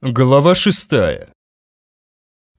Глава шестая.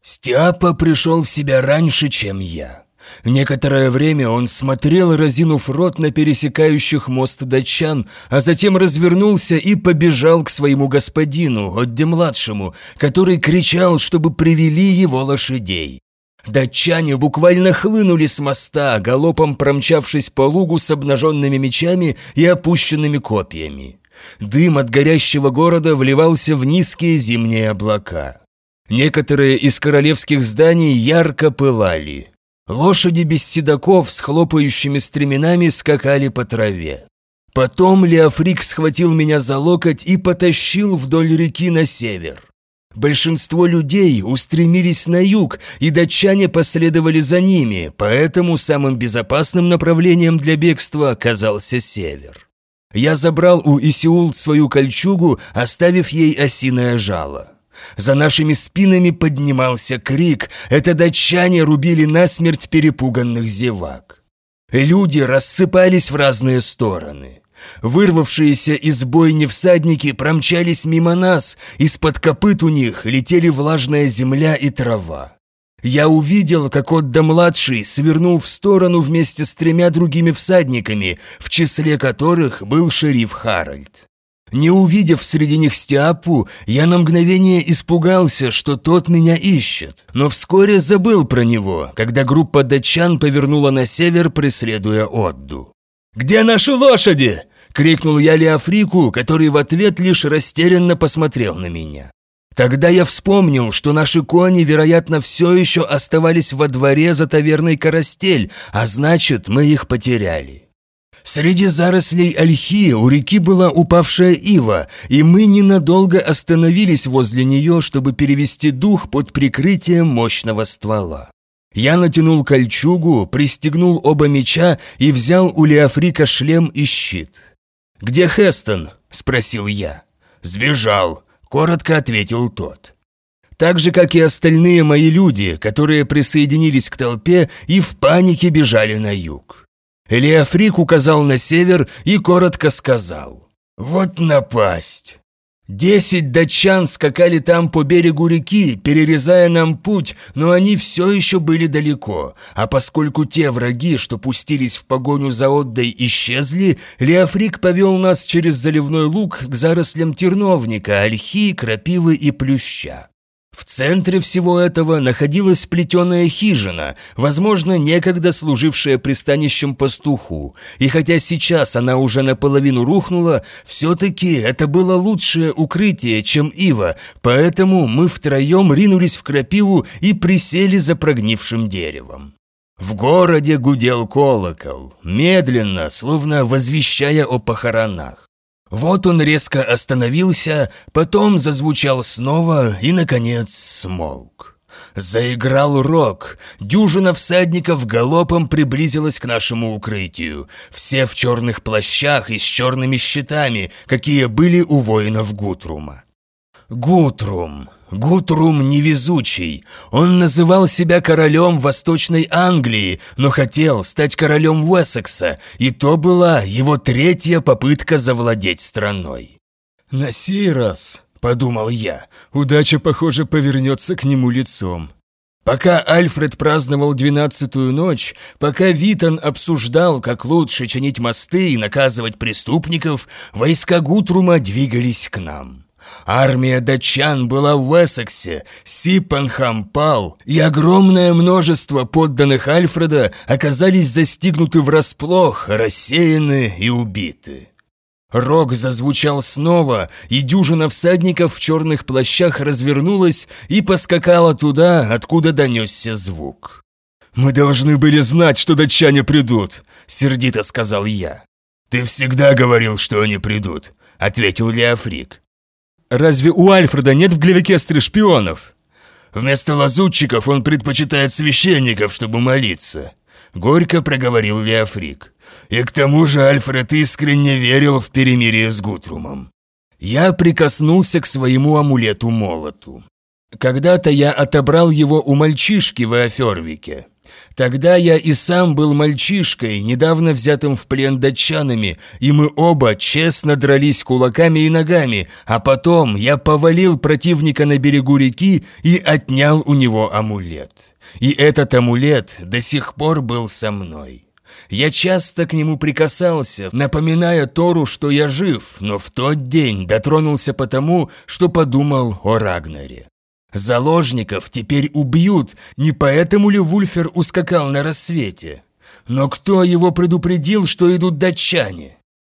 Стяпа пришел в себя раньше, чем я. Некоторое время он смотрел, разинув рот на пересекающих мост датчан, а затем развернулся и побежал к своему господину, Отде-младшему, который кричал, чтобы привели его лошадей. Датчане буквально хлынули с моста, галопом промчавшись по лугу с обнаженными мечами и опущенными копьями. Дым от горящего города вливался в низкие зимние облака. Некоторые из королевских зданий ярко пылали. Лошади без седаков с хлопающими стременами скакали по траве. Потом Леофрик схватил меня за локоть и потащил вдоль реки на север. Большинство людей устремились на юг, и датчане последовали за ними, поэтому самым безопасным направлением для бегства оказался север. Я забрал у Исиул свою кольчугу, оставив ей осиное жало. За нашими спинами поднимался крик, это датчане рубили насмерть перепуганных зевак. Люди рассыпались в разные стороны. Вырвавшиеся из бойни всадники промчались мимо нас, из-под копыт у них летели влажная земля и трава. Я увидел, как Отда-младший свернул в сторону вместе с тремя другими всадниками, в числе которых был шериф Харальд. Не увидев среди них Стиапу, я на мгновение испугался, что тот меня ищет, но вскоре забыл про него, когда группа датчан повернула на север, преследуя Отду. «Где наши лошади?» – крикнул я Леофрику, который в ответ лишь растерянно посмотрел на меня. Тогда я вспомнил, что наши кони, вероятно, все еще оставались во дворе за таверной Карастель, а значит, мы их потеряли. Среди зарослей ольхи у реки была упавшая ива, и мы ненадолго остановились возле нее, чтобы перевести дух под прикрытием мощного ствола. Я натянул кольчугу, пристегнул оба меча и взял у Леофрика шлем и щит. «Где Хестон?» – спросил я. «Сбежал», Коротко ответил тот. Так же, как и остальные мои люди, которые присоединились к толпе и в панике бежали на юг. Элиафрик указал на север и коротко сказал «Вот напасть!». Десять датчан скакали там по берегу реки, перерезая нам путь, но они все еще были далеко, а поскольку те враги, что пустились в погоню за Отдой, исчезли, Леофрик повел нас через заливной луг к зарослям терновника, ольхи, крапивы и плюща. В центре всего этого находилась плетеная хижина, возможно, некогда служившая пристанищем пастуху, и хотя сейчас она уже наполовину рухнула, все-таки это было лучшее укрытие, чем ива, поэтому мы втроем ринулись в крапиву и присели за прогнившим деревом. В городе гудел колокол, медленно, словно возвещая о похоронах. Вот он резко остановился, потом зазвучал снова и, наконец, смолк. Заиграл рок. Дюжина всадников галопом приблизилась к нашему укрытию. Все в черных плащах и с черными щитами, какие были у воинов Гутрума. Гутрум. Гутрум невезучий. Он называл себя королем Восточной Англии, но хотел стать королем Уэссекса, и то была его третья попытка завладеть страной. «На сей раз», — подумал я, — «удача, похоже, повернется к нему лицом». Пока Альфред праздновал двенадцатую ночь, пока Витон обсуждал, как лучше чинить мосты и наказывать преступников, войска Гутрума двигались к нам. Армия датчан была в Уэссексе, Сипанхам пал, и огромное множество подданных Альфреда оказались застигнуты врасплох, рассеяны и убиты. Рог зазвучал снова, и дюжина всадников в черных плащах развернулась и поскакала туда, откуда донесся звук. «Мы должны были знать, что датчане придут», — сердито сказал я. «Ты всегда говорил, что они придут», — ответил Леофрик. Разве у Альфреда нет в Глевикестре шпионов? Вместо лазутчиков он предпочитает священников, чтобы молиться. Горько проговорил Леофрик. И к тому же Альфред искренне верил в перемирие с Гутрумом. Я прикоснулся к своему амулету-молоту. Когда-то я отобрал его у мальчишки в Эофервике. Тогда я и сам был мальчишкой, недавно взятым в плен датчанами, и мы оба честно дрались кулаками и ногами, а потом я повалил противника на берегу реки и отнял у него амулет. И этот амулет до сих пор был со мной. Я часто к нему прикасался, напоминая Тору, что я жив, но в тот день дотронулся потому, что подумал о Рагнаре. Заложников теперь убьют, не поэтому ли Вульфер ускакал на рассвете? Но кто его предупредил, что идут датчане?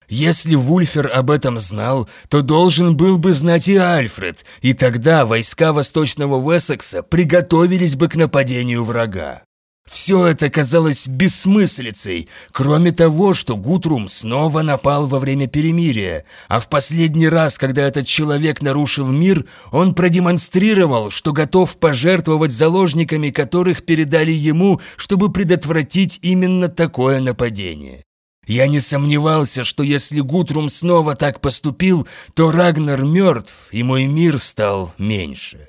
Если Вульфер об этом знал, то должен был бы знать и Альфред, и тогда войска Восточного Уэссекса приготовились бы к нападению врага. Все это казалось бессмыслицей, кроме того, что Гутрум снова напал во время перемирия, а в последний раз, когда этот человек нарушил мир, он продемонстрировал, что готов пожертвовать заложниками, которых передали ему, чтобы предотвратить именно такое нападение. Я не сомневался, что если Гутрум снова так поступил, то Рагнар мертв, и мой мир стал меньше.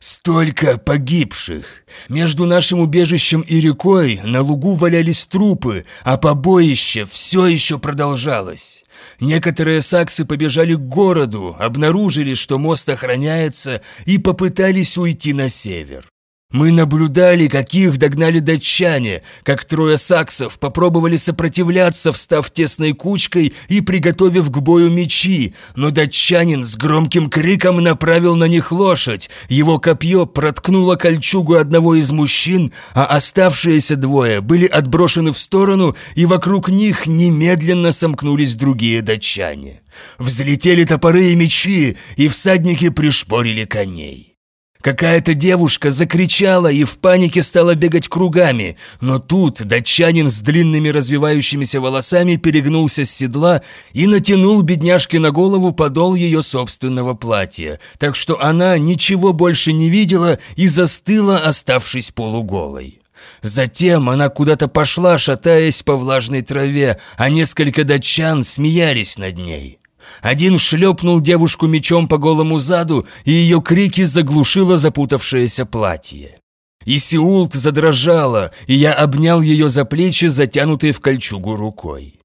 Столько погибших! Между нашим убежищем и рекой на лугу валялись трупы, а побоище все еще продолжалось. Некоторые саксы побежали к городу, обнаружили, что мост охраняется, и попытались уйти на север. Мы наблюдали, как их догнали датчане, как трое саксов попробовали сопротивляться, встав тесной кучкой и приготовив к бою мечи, но датчанин с громким криком направил на них лошадь, его копье проткнуло кольчугу одного из мужчин, а оставшиеся двое были отброшены в сторону, и вокруг них немедленно сомкнулись другие датчане. Взлетели топоры и мечи, и всадники пришпорили коней. Какая-то девушка закричала и в панике стала бегать кругами, но тут датчанин с длинными развивающимися волосами перегнулся с седла и натянул бедняжке на голову подол ее собственного платья, так что она ничего больше не видела и застыла, оставшись полуголой. Затем она куда-то пошла, шатаясь по влажной траве, а несколько датчан смеялись над ней. Один шлепнул девушку мечом по голому заду, и ее крики заглушило запутавшееся платье. Исиулт задрожала, и я обнял ее за плечи, затянутые в кольчугу рукой.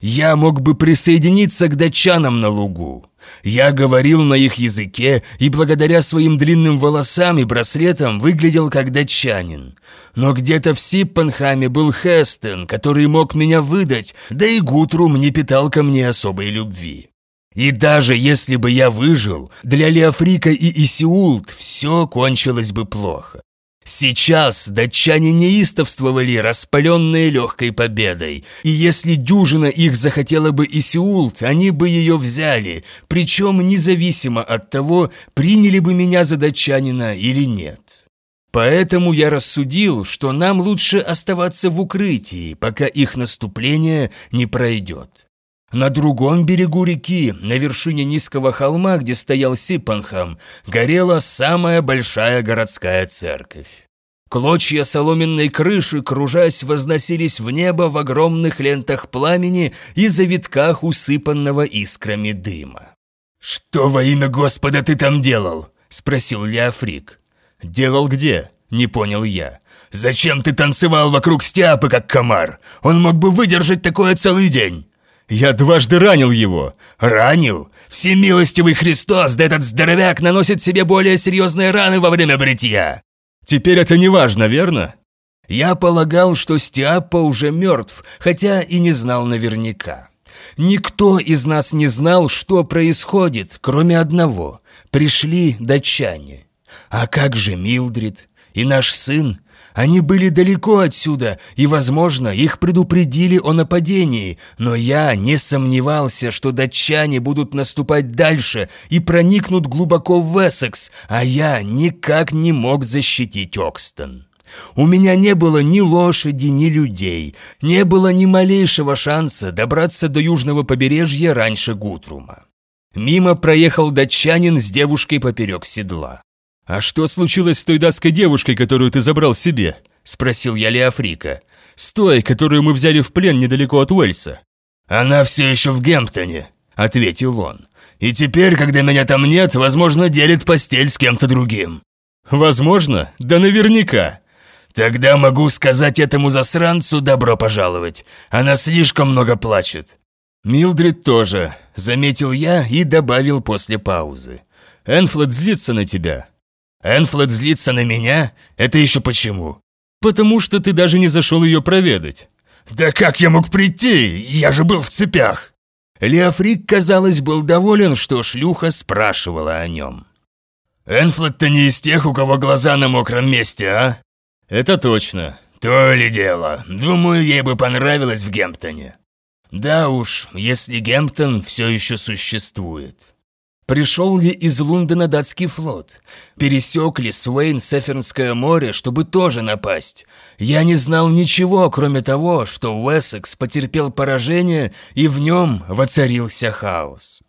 Я мог бы присоединиться к датчанам на лугу. Я говорил на их языке и благодаря своим длинным волосам и браслетам выглядел как датчанин. Но где-то в Сиппенхаме был Хестен, который мог меня выдать, да и Гутрум не питал ко мне особой любви. И даже если бы я выжил, для Леофрика и Исиулт все кончилось бы плохо. Сейчас датчане неистовствовали, распаленные легкой победой, и если дюжина их захотела бы Исиулт, они бы ее взяли, причем независимо от того, приняли бы меня за датчанина или нет. Поэтому я рассудил, что нам лучше оставаться в укрытии, пока их наступление не пройдет. На другом берегу реки, на вершине низкого холма, где стоял Сипанхам, горела самая большая городская церковь. Клочья соломенной крыши, кружась, возносились в небо в огромных лентах пламени и завитках усыпанного искрами дыма. «Что во имя Господа ты там делал?» – спросил Леофрик. «Делал где?» – не понял я. «Зачем ты танцевал вокруг стяпы, как комар? Он мог бы выдержать такое целый день!» «Я дважды ранил его!» «Ранил? Всемилостивый Христос, да этот здоровяк наносит себе более серьезные раны во время бритья!» «Теперь это не важно, верно?» Я полагал, что Стиаппа уже мертв, хотя и не знал наверняка. Никто из нас не знал, что происходит, кроме одного. Пришли датчане. А как же Милдрид? И наш сын? Они были далеко отсюда, и, возможно, их предупредили о нападении, но я не сомневался, что датчане будут наступать дальше и проникнут глубоко в Эссекс, а я никак не мог защитить Окстон. У меня не было ни лошади, ни людей, не было ни малейшего шанса добраться до южного побережья раньше Гутрума. Мимо проехал датчанин с девушкой поперек седла. «А что случилось с той датской девушкой, которую ты забрал себе?» – спросил я Леофрика. «С той, которую мы взяли в плен недалеко от Уэльса». «Она все еще в Гемптоне», – ответил он. «И теперь, когда меня там нет, возможно, делит постель с кем-то другим». «Возможно? Да наверняка». Тогда могу сказать этому засранцу добро пожаловать. Она слишком много плачет. Милдрид тоже, заметил я и добавил после паузы. Энфлет злится на тебя. Энфлет злится на меня? Это еще почему? Потому что ты даже не зашел ее проведать. Да как я мог прийти? Я же был в цепях. Леофрик, казалось, был доволен, что шлюха спрашивала о нем. Энфлет-то не из тех, у кого глаза на мокром месте, а? Это точно. То ли дело. Думаю, ей бы понравилось в Гемптоне. Да уж, если Гемптон все еще существует. Пришел ли из Лондона датский флот? Пересек ли Суэйн Сефернское море, чтобы тоже напасть? Я не знал ничего, кроме того, что Уэссекс потерпел поражение, и в нем воцарился хаос.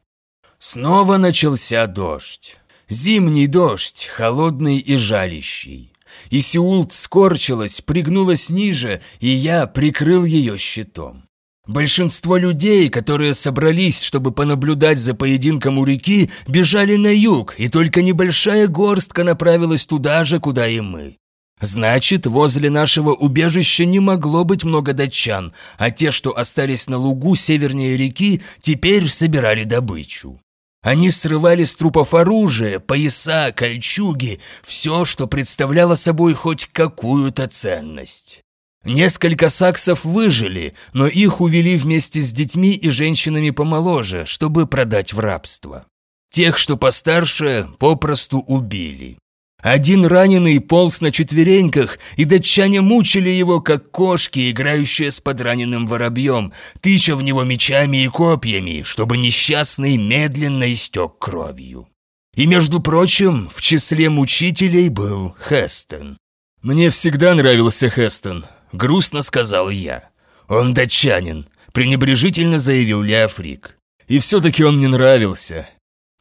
Снова начался дождь. Зимний дождь, холодный и жалящий. И Сеулт скорчилась, пригнулась ниже, и я прикрыл ее щитом. Большинство людей, которые собрались, чтобы понаблюдать за поединком у реки, бежали на юг, и только небольшая горстка направилась туда же, куда и мы. Значит, возле нашего убежища не могло быть много датчан, а те, что остались на лугу севернее реки, теперь собирали добычу. Они срывали с трупов оружие, пояса, кольчуги, все, что представляло собой хоть какую-то ценность. Несколько саксов выжили, но их увели вместе с детьми и женщинами помоложе, чтобы продать в рабство. Тех, что постарше, попросту убили. Один раненый полз на четвереньках, и датчане мучили его, как кошки, играющие с подраненным воробьем, тыча в него мечами и копьями, чтобы несчастный медленно истек кровью. И, между прочим, в числе мучителей был Хестон. «Мне всегда нравился Хестон», – грустно сказал я. «Он датчанин», – пренебрежительно заявил Леофрик. «И все-таки он мне нравился».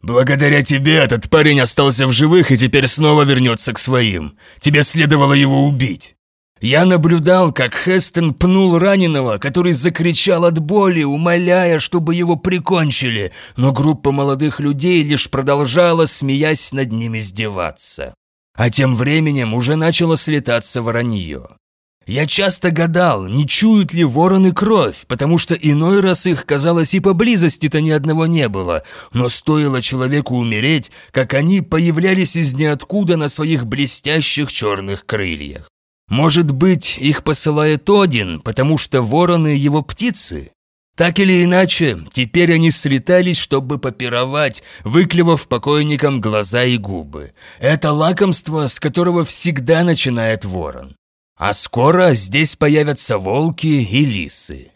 «Благодаря тебе этот парень остался в живых и теперь снова вернется к своим. Тебе следовало его убить». Я наблюдал, как Хестон пнул раненого, который закричал от боли, умоляя, чтобы его прикончили, но группа молодых людей лишь продолжала, смеясь над ним, издеваться. А тем временем уже начало слетаться воронье. Я часто гадал, не чуют ли вороны кровь, потому что иной раз их, казалось, и поблизости-то ни одного не было, но стоило человеку умереть, как они появлялись из ниоткуда на своих блестящих черных крыльях. Может быть, их посылает Один, потому что вороны его птицы? Так или иначе, теперь они слетались, чтобы попировать, выклевав покойникам глаза и губы. Это лакомство, с которого всегда начинает ворон. А скоро здесь появятся волки и лисы.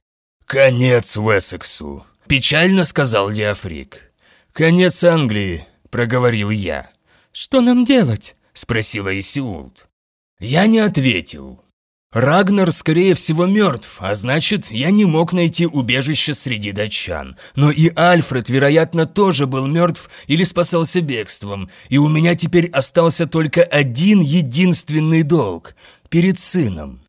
«Конец Уэссексу», – печально сказал Диафрик. «Конец Англии», – проговорил я. «Что нам делать?» – спросила Исиулт. Я не ответил. Рагнар, скорее всего, мертв, а значит, я не мог найти убежище среди датчан. Но и Альфред, вероятно, тоже был мертв или спасался бегством, и у меня теперь остался только один единственный долг перед сыном.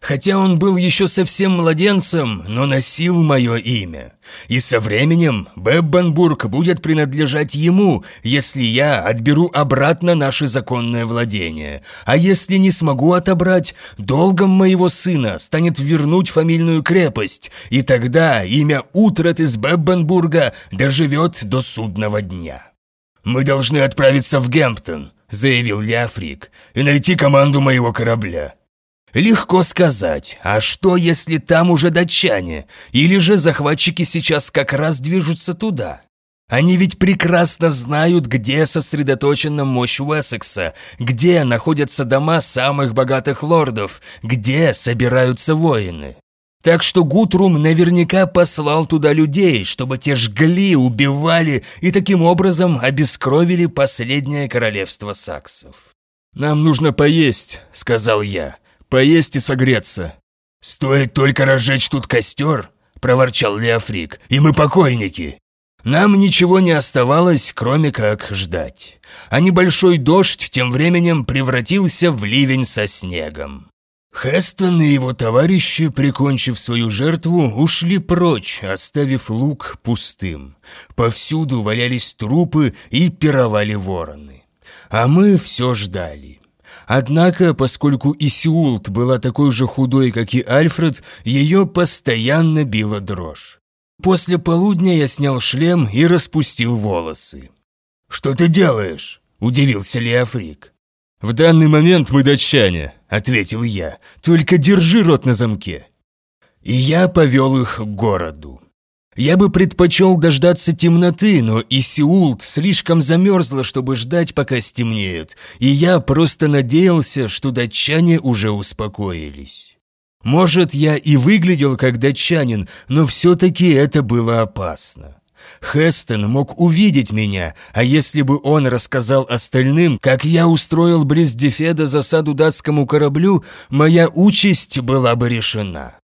Хотя он был еще совсем младенцем, но носил мое имя. И со временем Беббенбург будет принадлежать ему, если я отберу обратно наши законное владение. А если не смогу отобрать, долгом моего сына станет вернуть фамильную крепость, и тогда имя Утрат из Беббенбурга доживет до судного дня. «Мы должны отправиться в Гемптон», заявил Леофрик, и найти команду моего корабля. Легко сказать, а что, если там уже датчане, или же захватчики сейчас как раз движутся туда? Они ведь прекрасно знают, где сосредоточена мощь Уэссекса, где находятся дома самых богатых лордов, где собираются воины. Так что Гутрум наверняка послал туда людей, чтобы те жгли, убивали и таким образом обескровили последнее королевство саксов. «Нам нужно поесть», — сказал я. «Поесть и согреться». «Стоит только разжечь тут костер», — проворчал Леофрик, — «и мы покойники». Нам ничего не оставалось, кроме как ждать. А небольшой дождь тем временем превратился в ливень со снегом. Хестон и его товарищи, прикончив свою жертву, ушли прочь, оставив луг пустым. Повсюду валялись трупы и пировали вороны. А мы все ждали. Однако, поскольку Исиулт была такой же худой, как и Альфред, ее постоянно била дрожь. После полудня я снял шлем и распустил волосы. «Что ты делаешь?» – удивился Леофрик. «В данный момент мы датчане», – ответил я. «Только держи рот на замке». И я повел их к городу. Я бы предпочел дождаться темноты, но Исиулт слишком замерзла, чтобы ждать, пока стемнеет, и я просто надеялся, что датчане уже успокоились. Может, я и выглядел как датчанин, но все-таки это было опасно. Хестон мог увидеть меня, а если бы он рассказал остальным, как я устроил близ Дефеда засаду датскому кораблю, моя участь была бы решена.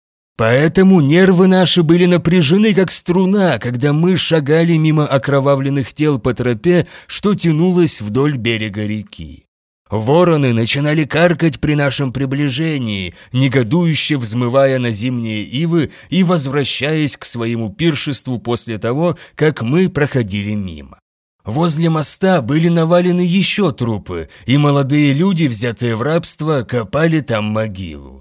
Поэтому нервы наши были напряжены, как струна, когда мы шагали мимо окровавленных тел по тропе, что тянулась вдоль берега реки. Вороны начинали каркать при нашем приближении, негодующе взмывая на зимние ивы и возвращаясь к своему пиршеству после того, как мы проходили мимо. Возле моста были навалены еще трупы, и молодые люди, взятые в рабство, копали там могилу.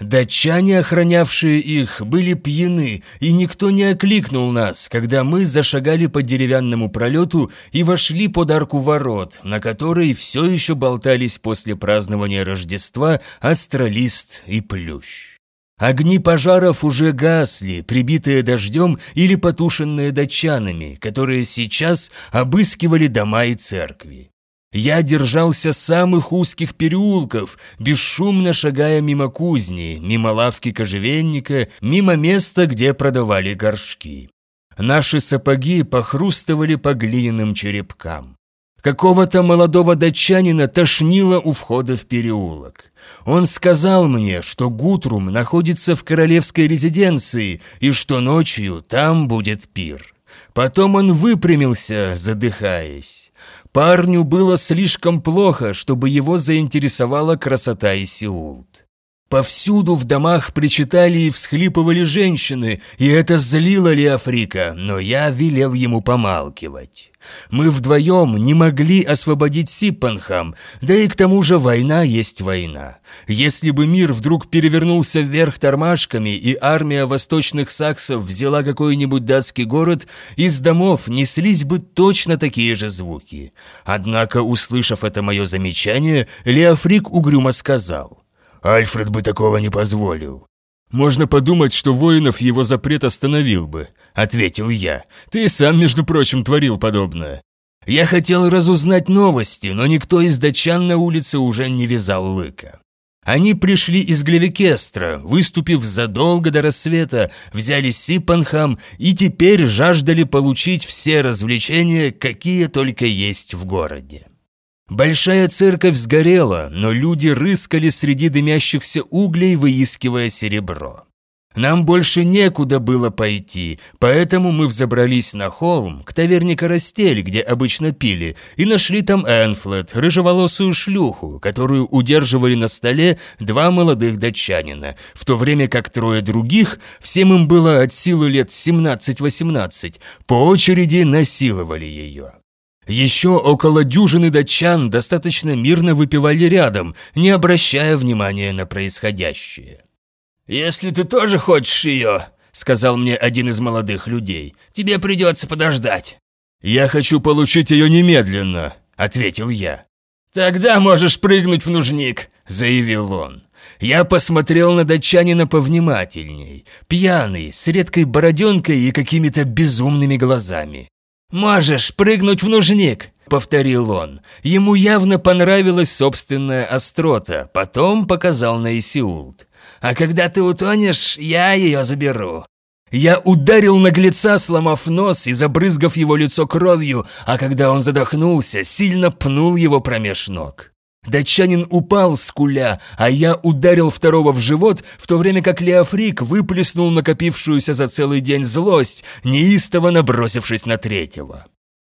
Датчане, охранявшие их, были пьяны, и никто не окликнул нас, когда мы зашагали по деревянному пролету и вошли под арку ворот, на которой все еще болтались после празднования Рождества астролист и плющ. Огни пожаров уже гасли, прибитые дождем или потушенные датчанами, которые сейчас обыскивали дома и церкви. Я держался самых узких переулков, бесшумно шагая мимо кузни, мимо лавки кожевенника, мимо места, где продавали горшки. Наши сапоги похрустывали по глиняным черепкам. Какого-то молодого датчанина тошнило у входа в переулок. Он сказал мне, что Гутрум находится в королевской резиденции и что ночью там будет пир. Потом он выпрямился, задыхаясь. Парню было слишком плохо, чтобы его заинтересовала красота Исиулт. Повсюду в домах причитали и всхлипывали женщины, и это злило Леофрика, но я велел ему помалкивать. Мы вдвоем не могли освободить Сиппанхам, да и к тому же война есть война. Если бы мир вдруг перевернулся вверх тормашками и армия восточных саксов взяла какой-нибудь датский город, из домов неслись бы точно такие же звуки. Однако, услышав это мое замечание, Леофрик угрюмо сказал – Альфред бы такого не позволил. Можно подумать, что воинов его запрет остановил бы, ответил я. Ты сам, между прочим, творил подобное. Я хотел разузнать новости, но никто из датчан на улице уже не вязал лыка. Они пришли из Глевикестра, выступив задолго до рассвета, взяли Сипанхам и теперь жаждали получить все развлечения, какие только есть в городе. Большая церковь сгорела, но люди рыскали среди дымящихся углей, выискивая серебро. Нам больше некуда было пойти, поэтому мы взобрались на холм, к таверне Карастель, где обычно пили, и нашли там Энфлет, рыжеволосую шлюху, которую удерживали на столе два молодых датчанина, в то время как трое других, всем им было от силы лет 17-18, по очереди насиловали ее. Еще около дюжины датчан достаточно мирно выпивали рядом, не обращая внимания на происходящее. «Если ты тоже хочешь ее», — сказал мне один из молодых людей, — «тебе придется подождать». «Я хочу получить ее немедленно», — ответил я. «Тогда можешь прыгнуть в нужник», — заявил он. Я посмотрел на датчанина повнимательней, пьяный, с редкой бороденкой и какими-то безумными глазами. «Можешь прыгнуть в нужник», — повторил он. Ему явно понравилась собственная острота, потом показал на Исиулт. «А когда ты утонешь, я ее заберу». Я ударил наглеца, сломав нос и забрызгав его лицо кровью, а когда он задохнулся, сильно пнул его промеж ног. Датчанин упал с куля, а я ударил второго в живот, в то время как Леофрик выплеснул накопившуюся за целый день злость, неистово набросившись на третьего.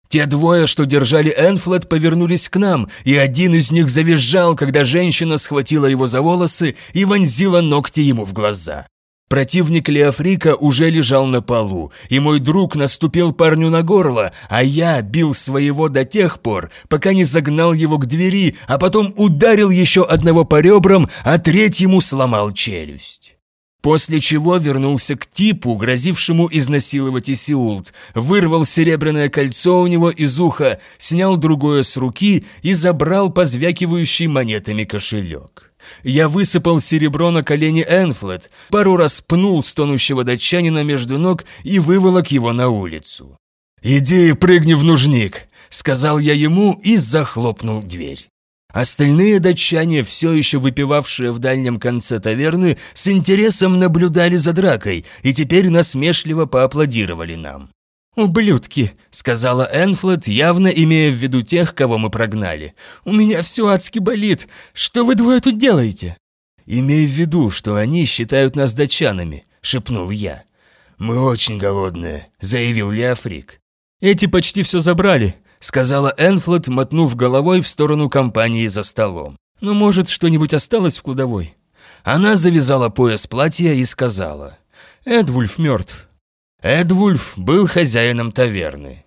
Те двое, что держали Энфлет, повернулись к нам, и один из них завизжал, когда женщина схватила его за волосы и вонзила ногти ему в глаза. Противник Леофрика уже лежал на полу, и мой друг наступил парню на горло, а я бил своего до тех пор, пока не загнал его к двери, а потом ударил еще одного по ребрам, а третьему сломал челюсть. После чего вернулся к типу, грозившему изнасиловать Исиулт, вырвал серебряное кольцо у него из уха, снял другое с руки и забрал позвякивающий монетами кошелек. Я высыпал серебро на колени Энфлет, пару раз пнул стонущего датчанина между ног и выволок его на улицу. «Иди и прыгни в нужник», — сказал я ему и захлопнул дверь. Остальные датчане, все еще выпивавшие в дальнем конце таверны, с интересом наблюдали за дракой и теперь насмешливо поаплодировали нам. «Ублюдки», — сказала Энфлет, явно имея в виду тех, кого мы прогнали. «У меня все адски болит. Что вы двое тут делаете?» «Имей в виду, что они считают нас датчанами», — шепнул я. «Мы очень голодные», — заявил Леофрик. «Эти почти все забрали», — сказала Энфлет, мотнув головой в сторону компании за столом. «Ну, может, что-нибудь осталось в кладовой?» Она завязала пояс платья и сказала. «Эдвульф мертв. Эдвульф был хозяином таверны.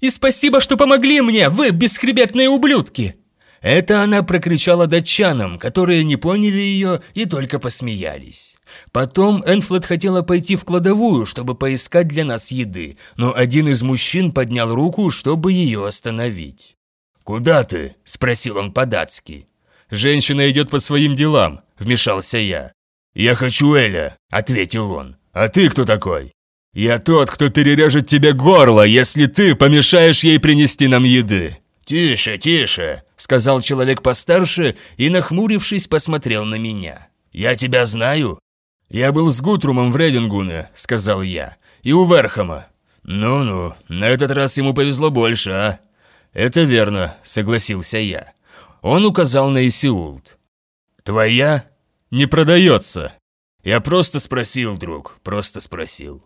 «И спасибо, что помогли мне, вы бесхребетные ублюдки!» Это она прокричала датчанам, которые не поняли ее и только посмеялись. Потом Энфлет хотела пойти в кладовую, чтобы поискать для нас еды, но один из мужчин поднял руку, чтобы ее остановить. «Куда ты?» – спросил он по-датски. «Женщина идет по своим делам», – вмешался я. «Я хочу Эля», – ответил он. «А ты кто такой?» «Я тот, кто перережет тебе горло, если ты помешаешь ей принести нам еды». «Тише, тише», – сказал человек постарше и, нахмурившись, посмотрел на меня. «Я тебя знаю?» «Я был с Гутрумом в Редингуне», – сказал я, – «и у Верхама». «Ну-ну, на этот раз ему повезло больше, а?» «Это верно», – согласился я. Он указал на Исиулт. «Твоя?» «Не продается». «Я просто спросил, друг, просто спросил».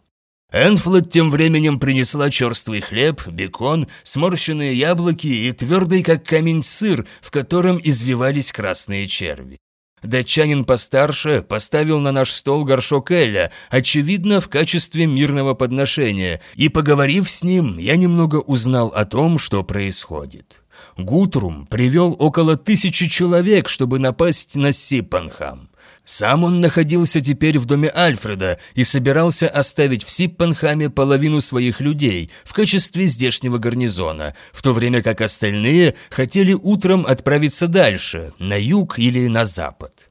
Энфлет тем временем принесла черствый хлеб, бекон, сморщенные яблоки и твердый как камень сыр, в котором извивались красные черви. Датчанин постарше поставил на наш стол горшок Эля, очевидно, в качестве мирного подношения, и, поговорив с ним, я немного узнал о том, что происходит. Гутрум привел около тысячи человек, чтобы напасть на Сипанхам. Сам он находился теперь в доме Альфреда и собирался оставить в Сиппенхаме половину своих людей в качестве здешнего гарнизона, в то время как остальные хотели утром отправиться дальше, на юг или на запад.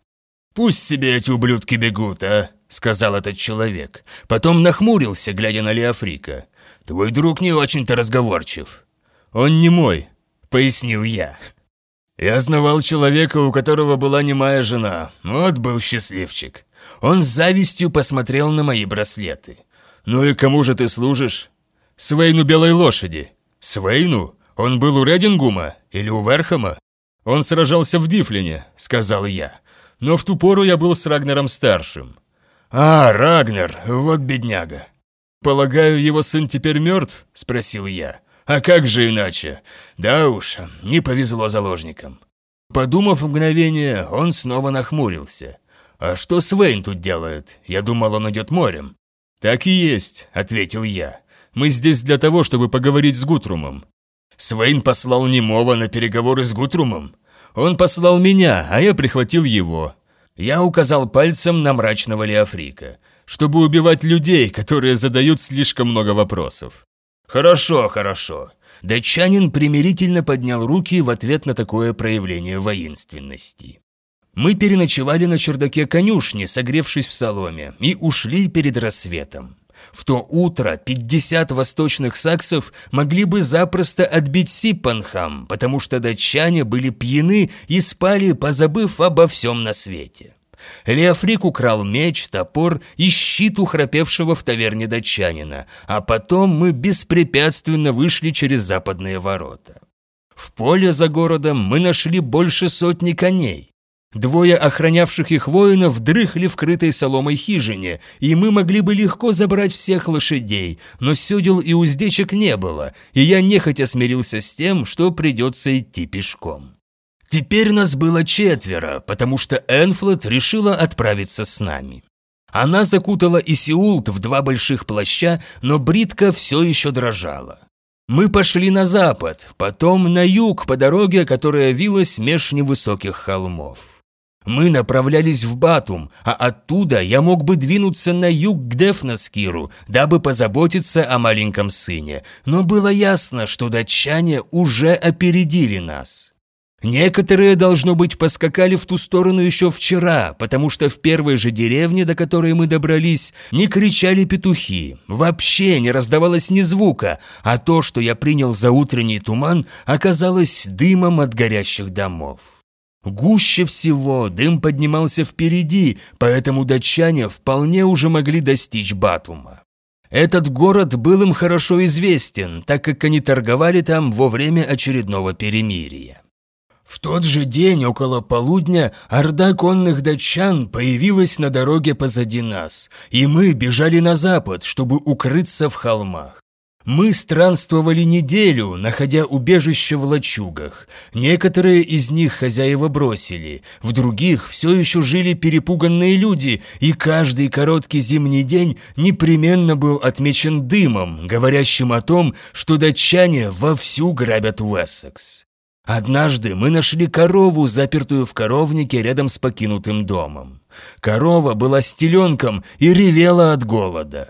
«Пусть себе эти ублюдки бегут, а?» – сказал этот человек. Потом нахмурился, глядя на Леофрика. «Твой друг не очень-то разговорчив». «Он не мой», – пояснил я. Я знавал человека, у которого была немая жена. Вот был счастливчик. Он с завистью посмотрел на мои браслеты. «Ну и кому же ты служишь?» «Свейну Белой Лошади». «Свейну? Он был у Редингума или у Верхама?» «Он сражался в Дифлине», — сказал я. «Но в ту пору я был с Рагнером Старшим». «А, Рагнер, вот бедняга». «Полагаю, его сын теперь мертв?» – спросил я. А как же иначе? Да уж, не повезло заложникам. Подумав мгновение, он снова нахмурился. «А что Свейн тут делает? Я думал, он идет морем». «Так и есть», — ответил я. «Мы здесь для того, чтобы поговорить с Гутрумом». «Свейн послал немого на переговоры с Гутрумом?» «Он послал меня, а я прихватил его». Я указал пальцем на мрачного Леофрика. «Чтобы убивать людей, которые задают слишком много вопросов». «Хорошо, хорошо». Датчанин примирительно поднял руки в ответ на такое проявление воинственности. Мы переночевали на чердаке конюшни, согревшись в соломе, и ушли перед рассветом. В то утро 50 восточных саксов могли бы запросто отбить Сиппанхам, потому что датчане были пьяны и спали, позабыв обо всем на свете. Леофрик украл меч, топор и щит у храпевшего в таверне датчанина, а потом мы беспрепятственно вышли через западные ворота. В поле за городом мы нашли больше сотни коней. Двое охранявших их воинов дрыхли в крытой соломой хижине, и мы могли бы легко забрать всех лошадей, но сёдел и уздечек не было, и я нехотя смирился с тем, что придется идти пешком. Теперь нас было четверо, потому что Энфлет решила отправиться с нами. Она закутала Исиулт в два больших плаща, но бритка все еще дрожала. Мы пошли на запад, потом на юг по дороге, которая вилась меж невысоких холмов. Мы направлялись в Батум, а оттуда я мог бы двинуться на юг к Дефнаскиру, дабы позаботиться о маленьком сыне, но было ясно, что датчане уже опередили нас. Некоторые, должно быть, поскакали в ту сторону еще вчера, потому что в первой же деревне, до которой мы добрались, не кричали петухи, вообще не раздавалось ни звука, а то, что я принял за утренний туман, оказалось дымом от горящих домов. Гуще всего дым поднимался впереди, поэтому датчане вполне уже могли достичь Батума. Этот город был им хорошо известен, так как они торговали там во время очередного перемирия. В тот же день, около полудня, орда конных датчан появилась на дороге позади нас, и мы бежали на запад, чтобы укрыться в холмах. Мы странствовали неделю, находя убежище в лачугах. Некоторые из них хозяева бросили, в других все еще жили перепуганные люди, и каждый короткий зимний день непременно был отмечен дымом, говорящим о том, что датчане вовсю грабят Уэссекс. Однажды мы нашли корову, запертую в коровнике рядом с покинутым домом. Корова была стеленком и ревела от голода.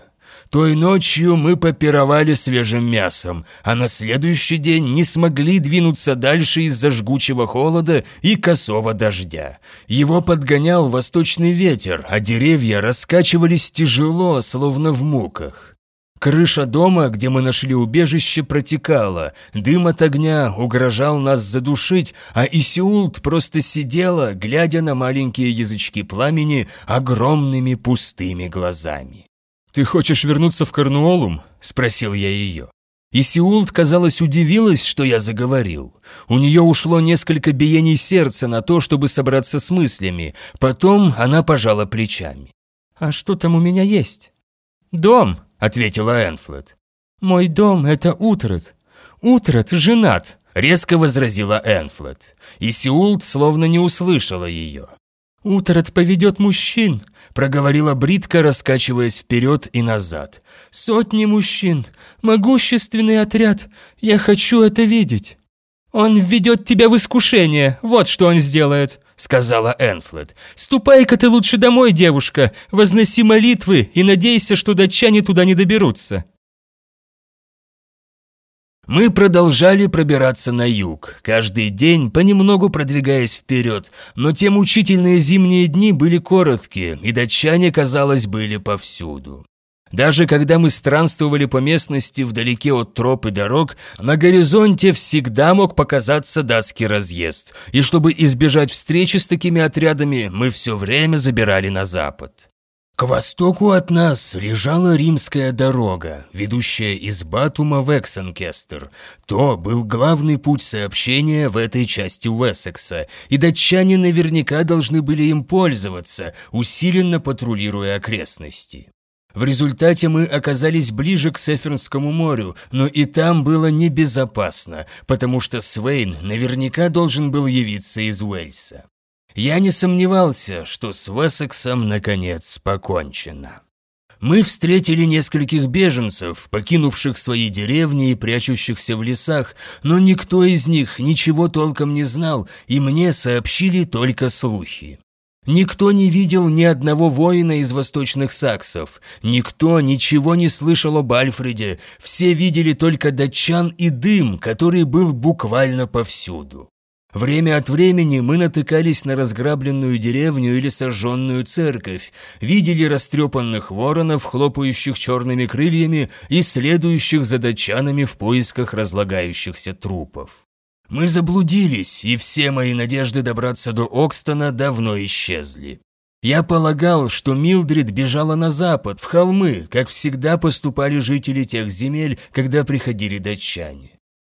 Той ночью мы попировали свежим мясом, а на следующий день не смогли двинуться дальше из-за жгучего холода и косого дождя. Его подгонял восточный ветер, а деревья раскачивались тяжело, словно в муках. Крыша дома, где мы нашли убежище, протекала, дым от огня угрожал нас задушить, а Исиулт просто сидела, глядя на маленькие язычки пламени огромными пустыми глазами. «Ты хочешь вернуться в Корнуолум?» – спросил я ее. Исиулт, казалось, удивилась, что я заговорил. У нее ушло несколько биений сердца на то, чтобы собраться с мыслями. Потом она пожала плечами. «А что там у меня есть?» «Дом», – ответила Энфлет. «Мой дом – это Утрат. Утрат женат», – резко возразила Энфлет. Исиулт словно не услышала ее. «Утрат поведет мужчин», – проговорила Бритка, раскачиваясь вперед и назад. «Сотни мужчин, могущественный отряд, я хочу это видеть». «Он введет тебя в искушение, вот что он сделает», – сказала Энфлет. «Ступай-ка ты лучше домой, девушка, возноси молитвы и надейся, что датчане туда не доберутся». Мы продолжали пробираться на юг, каждый день понемногу продвигаясь вперед, но те мучительные зимние дни были короткие, и датчане, казалось, были повсюду. Даже когда мы странствовали по местности вдалеке от троп и дорог, на горизонте всегда мог показаться датский разъезд, и чтобы избежать встречи с такими отрядами, мы все время забирали на запад. К востоку от нас лежала римская дорога, ведущая из Батума в Эксенкестер. То был главный путь сообщения в этой части Уэссекса, и датчане наверняка должны были им пользоваться, усиленно патрулируя окрестности. В результате мы оказались ближе к Сефернскому морю, но и там было небезопасно, потому что Свейн наверняка должен был явиться из Уэльса. Я не сомневался, что с Вессексом наконец покончено. Мы встретили нескольких беженцев, покинувших свои деревни и прячущихся в лесах, но никто из них ничего толком не знал, и мне сообщили только слухи. Никто не видел ни одного воина из восточных саксов, никто ничего не слышал об Альфреде, все видели только датчан и дым, который был буквально повсюду. Время от времени мы натыкались на разграбленную деревню или сожженную церковь, видели растрепанных воронов, хлопающих черными крыльями и следующих за датчанами в поисках разлагающихся трупов. Мы заблудились, и все мои надежды добраться до Окстона давно исчезли. Я полагал, что Милдрид бежала на запад, в холмы, как всегда поступали жители тех земель, когда приходили датчане.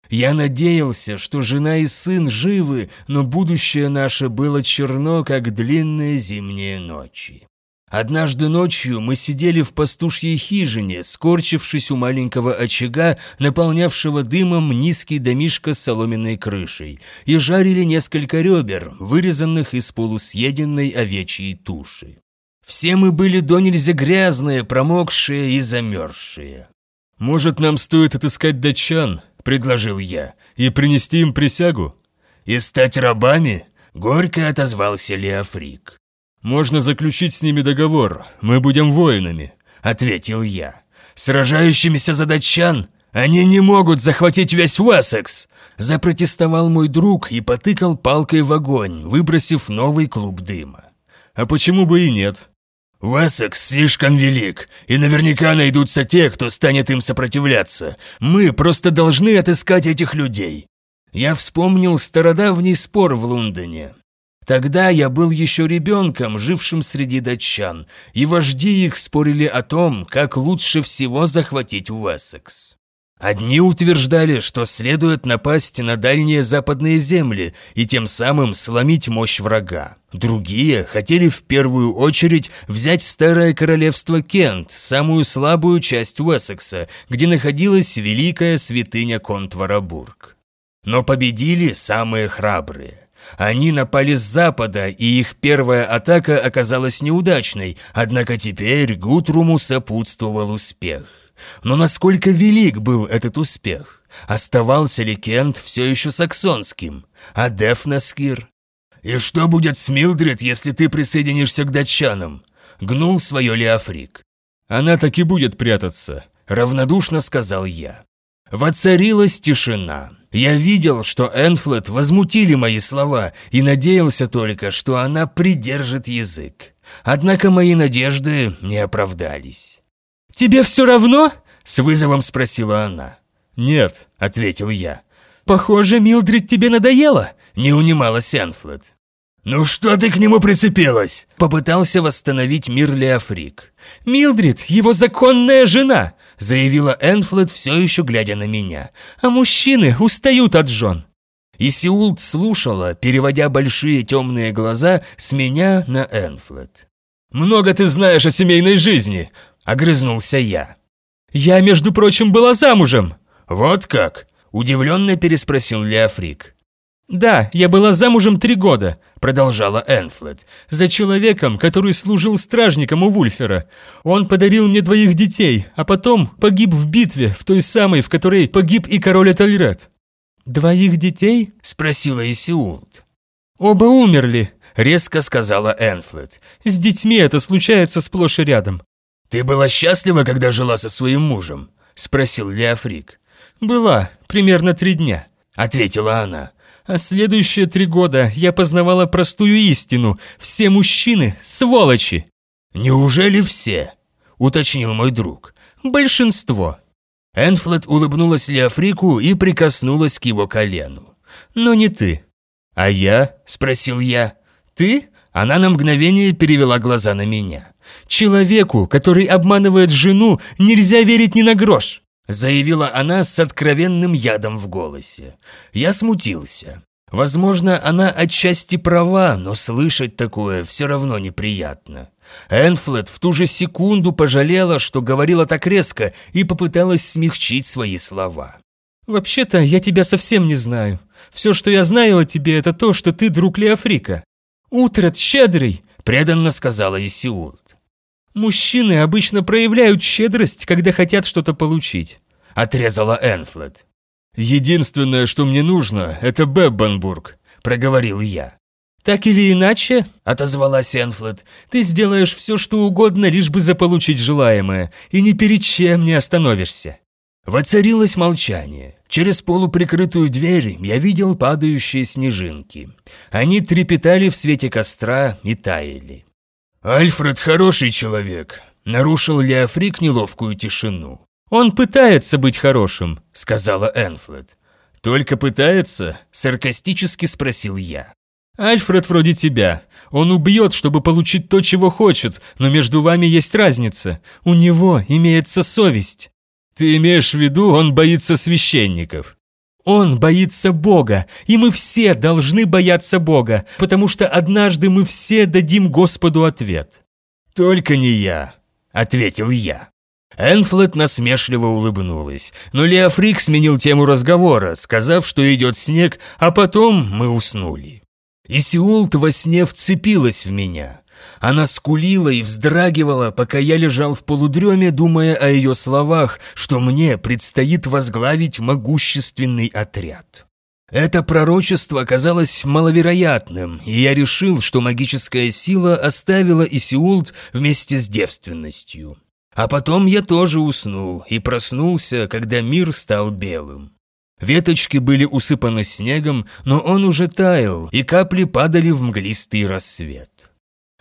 Я надеялся, что жена и сын живы, но будущее наше было черно, как длинные зимние ночи. Однажды ночью мы сидели в пастушьей хижине, скорчившись у маленького очага, наполнявшего дымом низкий домишко с соломенной крышей, и жарили несколько ребер, вырезанных из полусъеденной овечьей туши. Все мы были до нельзя грязные, промокшие и замерзшие. «Может, нам стоит отыскать датчан?» – предложил я. «И принести им присягу?» «И стать рабами?» – горько отозвался Леофрик. «Можно заключить с ними договор. Мы будем воинами», – ответил я. «Сражающимися за датчан? Они не могут захватить весь Уэссекс!» Запротестовал мой друг и потыкал палкой в огонь, выбросив новый клуб дыма. «А почему бы и нет?» «Уэссекс слишком велик, и наверняка найдутся те, кто станет им сопротивляться. Мы просто должны отыскать этих людей». Я вспомнил стародавний спор в Лондоне. Тогда я был еще ребенком, жившим среди датчан, и вожди их спорили о том, как лучше всего захватить Уэссекс. Одни утверждали, что следует напасть на дальние западные земли и тем самым сломить мощь врага. Другие хотели в первую очередь взять старое королевство Кент, самую слабую часть Уэссекса, где находилась великая святыня Контварабург. Но победили самые храбрые. Они напали с запада, и их первая атака оказалась неудачной, однако теперь Гутруму сопутствовал успех. Но насколько велик был этот успех? Оставался ли Кент все еще саксонским? А Дефнаскир? «И что будет с Милдред, если ты присоединишься к датчанам?» Гнул свое Леофрик. «Она так и будет прятаться», — равнодушно сказал я. Воцарилась тишина. Я видел, что Энфлет возмутили мои слова и надеялся только, что она придержит язык. Однако мои надежды не оправдались. «Тебе все равно?» – с вызовом спросила она. «Нет», – ответил я. «Похоже, Милдрид тебе надоело», – не унималась Энфлет. «Ну что ты к нему прицепилась?» – попытался восстановить мир Леофрик. «Милдрид – его законная жена», – заявила Энфлет, все еще глядя на меня. «А мужчины устают от жен». И Сеулт слушала, переводя большие темные глаза с меня на Энфлет. «Много ты знаешь о семейной жизни», – огрызнулся я. «Я, между прочим, была замужем». «Вот как?» – удивленно переспросил Леофрик. «Да, я была замужем три года», – продолжала Энфлет, «за человеком, который служил стражником у Вульфера. Он подарил мне двоих детей, а потом погиб в битве, в той самой, в которой погиб и король Этельред». «Двоих детей?» – спросила Исиулт. «Оба умерли», – резко сказала Энфлет. «С детьми это случается сплошь и рядом». «Ты была счастлива, когда жила со своим мужем?» – спросил Леофрик. «Была, примерно три дня», – ответила она. А следующие три года я познавала простую истину. Все мужчины – сволочи. «Неужели все?» – уточнил мой друг. «Большинство». Энфлет улыбнулась Леофрику и прикоснулась к его колену. «Но не ты». «А я?» – спросил я. «Ты?» Она на мгновение перевела глаза на меня. «Человеку, который обманывает жену, нельзя верить ни на грош заявила она с откровенным ядом в голосе. Я смутился. Возможно, она отчасти права, но слышать такое все равно неприятно. Энфлет в ту же секунду пожалела, что говорила так резко, и попыталась смягчить свои слова. «Вообще-то я тебя совсем не знаю. Все, что я знаю о тебе, это то, что ты друг Леофрика. Утрат щедрый», – преданно сказала Исиулт. «Мужчины обычно проявляют щедрость, когда хотят что-то получить», – отрезала Энфлет. «Единственное, что мне нужно, это Беббенбург», – проговорил я. «Так или иначе», – отозвалась Энфлет, – «ты сделаешь все, что угодно, лишь бы заполучить желаемое, и ни перед чем не остановишься». Воцарилось молчание. Через полуприкрытую дверь я видел падающие снежинки. Они трепетали в свете костра и таяли. «Альфред хороший человек», – нарушил Леофрик неловкую тишину. «Он пытается быть хорошим», – сказала Энфлет. «Только пытается?» – саркастически спросил я. «Альфред вроде тебя. Он убьет, чтобы получить то, чего хочет, но между вами есть разница. У него имеется совесть». «Ты имеешь в виду, он боится священников?» Он боится Бога, и мы все должны бояться Бога, потому что однажды мы все дадим Господу ответ. Только не я, ответил я. Энфлет насмешливо улыбнулась, но Леофрик сменил тему разговора, сказав, что идет снег, а потом мы уснули. И Сеулт во сне вцепилась в меня. Она скулила и вздрагивала, пока я лежал в полудреме, думая о ее словах, что мне предстоит возглавить могущественный отряд. Это пророчество казалось маловероятным, и я решил, что магическая сила оставила Исиулт вместе с девственностью. А потом я тоже уснул и проснулся, когда мир стал белым. Веточки были усыпаны снегом, но он уже таял, и капли падали в мглистый рассвет.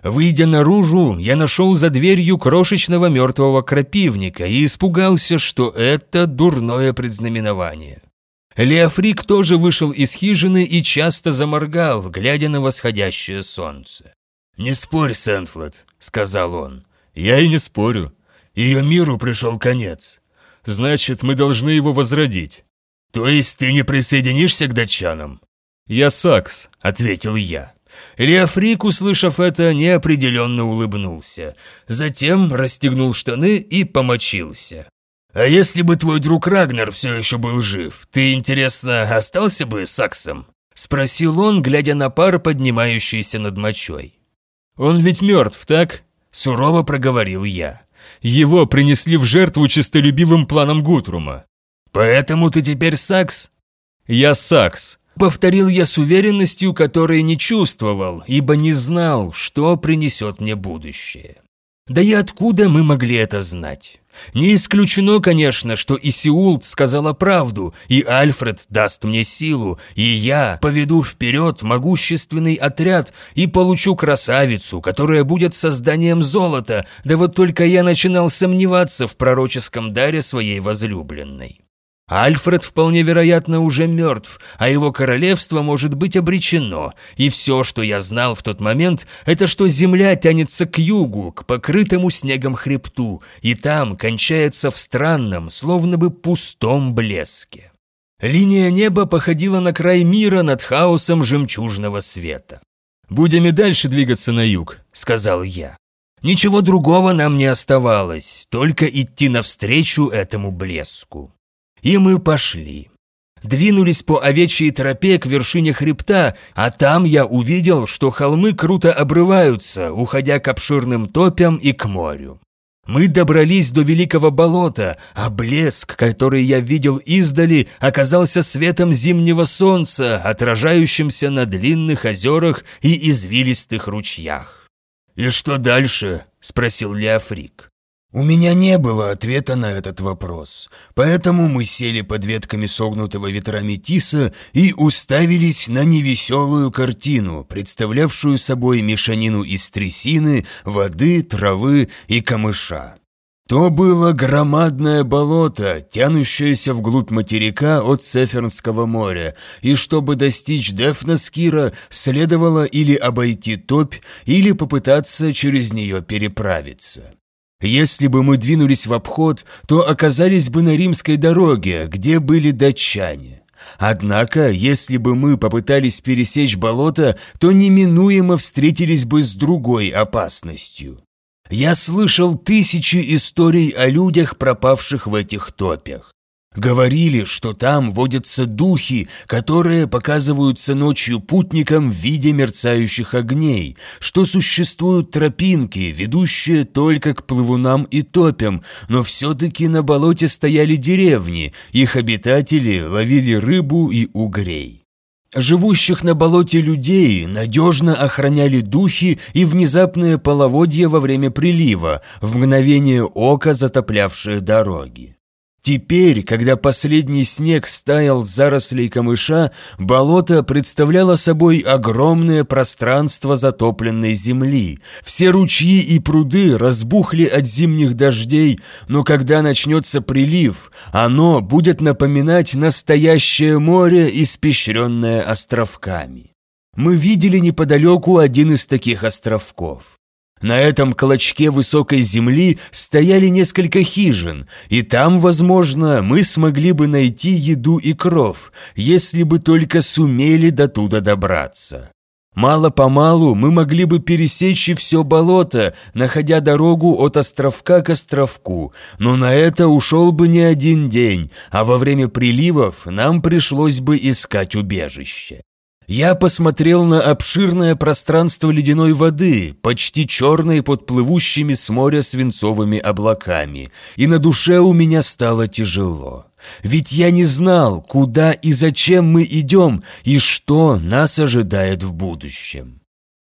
Выйдя наружу, я нашел за дверью крошечного мертвого крапивника и испугался, что это дурное предзнаменование. Леофрик тоже вышел из хижины и часто заморгал, глядя на восходящее солнце. «Не спорь, Сэнфлот», — сказал он. «Я и не спорю. Ее миру пришел конец. Значит, мы должны его возродить». «То есть ты не присоединишься к датчанам?» «Я Сакс», — ответил я. Леофрик, услышав это, неопределенно улыбнулся. Затем расстегнул штаны и помочился. «А если бы твой друг Рагнар все еще был жив, ты, интересно, остался бы Саксом?» Спросил он, глядя на пар, поднимающийся над мочой. «Он ведь мертв, так?» Сурово проговорил я. «Его принесли в жертву честолюбивым планом Гутрума. «Поэтому ты теперь Сакс?» «Я Сакс», — повторил я с уверенностью, которой не чувствовал, ибо не знал, что принесет мне будущее. Да и откуда мы могли это знать? Не исключено, конечно, что и сказала правду, и Альфред даст мне силу, и я поведу вперед могущественный отряд и получу красавицу, которая будет созданием золота, да вот только я начинал сомневаться в пророческом даре своей возлюбленной. Альфред вполне вероятно уже мертв, а его королевство может быть обречено, и все, что я знал в тот момент, это что земля тянется к югу, к покрытому снегом хребту, и там кончается в странном, словно бы пустом блеске. Линия неба походила на край мира над хаосом жемчужного света. «Будем и дальше двигаться на юг», — сказал я. Ничего другого нам не оставалось, только идти навстречу этому блеску. И мы пошли. Двинулись по овечьей тропе к вершине хребта, а там я увидел, что холмы круто обрываются, уходя к обширным топям и к морю. Мы добрались до великого болота, а блеск, который я видел издали, оказался светом зимнего солнца, отражающимся на длинных озерах и извилистых ручьях. «И что дальше?» – спросил Леофрик. У меня не было ответа на этот вопрос, поэтому мы сели под ветками согнутого ветрами тиса и уставились на невеселую картину, представлявшую собой мешанину из трясины, воды, травы и камыша. То было громадное болото, тянущееся вглубь материка от Сефернского моря, и чтобы достичь Дефнаскира, следовало или обойти топь, или попытаться через нее переправиться. Если бы мы двинулись в обход, то оказались бы на римской дороге, где были датчане. Однако, если бы мы попытались пересечь болото, то неминуемо встретились бы с другой опасностью. Я слышал тысячи историй о людях, пропавших в этих топях. Говорили, что там водятся духи, которые показываются ночью путникам в виде мерцающих огней, что существуют тропинки, ведущие только к плавунам и топям, но все-таки на болоте стояли деревни, их обитатели ловили рыбу и угрей. Живущих на болоте людей надежно охраняли духи и внезапные половодья во время прилива, в мгновение ока затоплявшие дороги. Теперь, когда последний снег стаял зарослей камыша, болото представляло собой огромное пространство затопленной земли. Все ручьи и пруды разбухли от зимних дождей, но когда начнется прилив, оно будет напоминать настоящее море, испещренное островками. Мы видели неподалеку один из таких островков. На этом клочке высокой земли стояли несколько хижин, и там, возможно, мы смогли бы найти еду и кров, если бы только сумели до туда добраться. Мало-помалу мы могли бы пересечь и все болото, находя дорогу от островка к островку, но на это ушел бы не один день, а во время приливов нам пришлось бы искать убежище. Я посмотрел на обширное пространство ледяной воды, почти черной под плывущими с моря свинцовыми облаками, и на душе у меня стало тяжело. Ведь я не знал, куда и зачем мы идем, и что нас ожидает в будущем.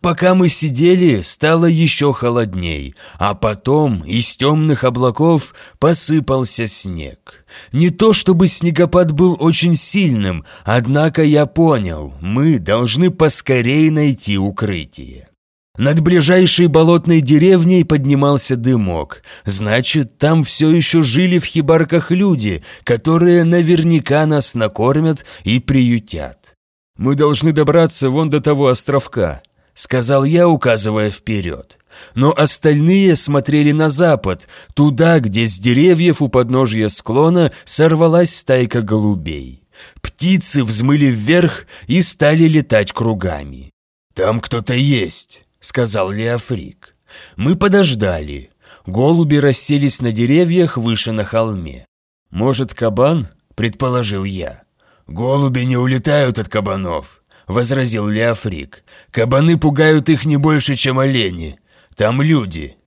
Пока мы сидели, стало еще холодней, а потом из темных облаков посыпался снег. Не то чтобы снегопад был очень сильным, однако я понял, мы должны поскорей найти укрытие. Над ближайшей болотной деревней поднимался дымок. Значит, там все еще жили в хибарках люди, которые наверняка нас накормят и приютят. Мы должны добраться вон до того островка, сказал я, указывая вперед. Но остальные смотрели на запад, туда, где с деревьев у подножья склона сорвалась стайка голубей. Птицы взмыли вверх и стали летать кругами. «Там кто-то есть», — сказал Леофрик. Мы подождали. Голуби расселись на деревьях выше на холме. «Может, кабан?» — предположил я. «Голуби не улетают от кабанов», – возразил Леофрик. «Кабаны пугают их не больше, чем олени. Там люди».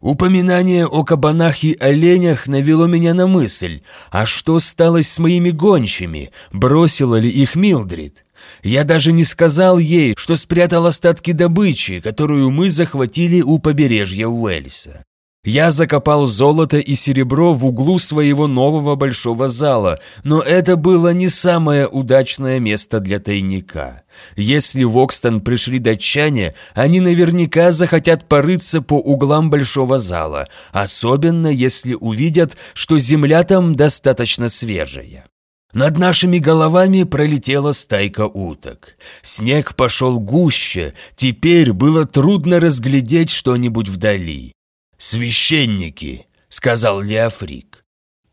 Упоминание о кабанах и оленях навело меня на мысль, а что стало с моими гончими, бросила ли их Милдрид? Я даже не сказал ей, что спрятал остатки добычи, которую мы захватили у побережья Уэльса. Я закопал золото и серебро в углу своего нового большого зала, но это было не самое удачное место для тайника. Если в Окстон пришли датчане, они наверняка захотят порыться по углам большого зала, особенно если увидят, что земля там достаточно свежая. Над нашими головами пролетела стайка уток. Снег пошел гуще, теперь было трудно разглядеть что-нибудь вдали. «Священники», — сказал Леофрик.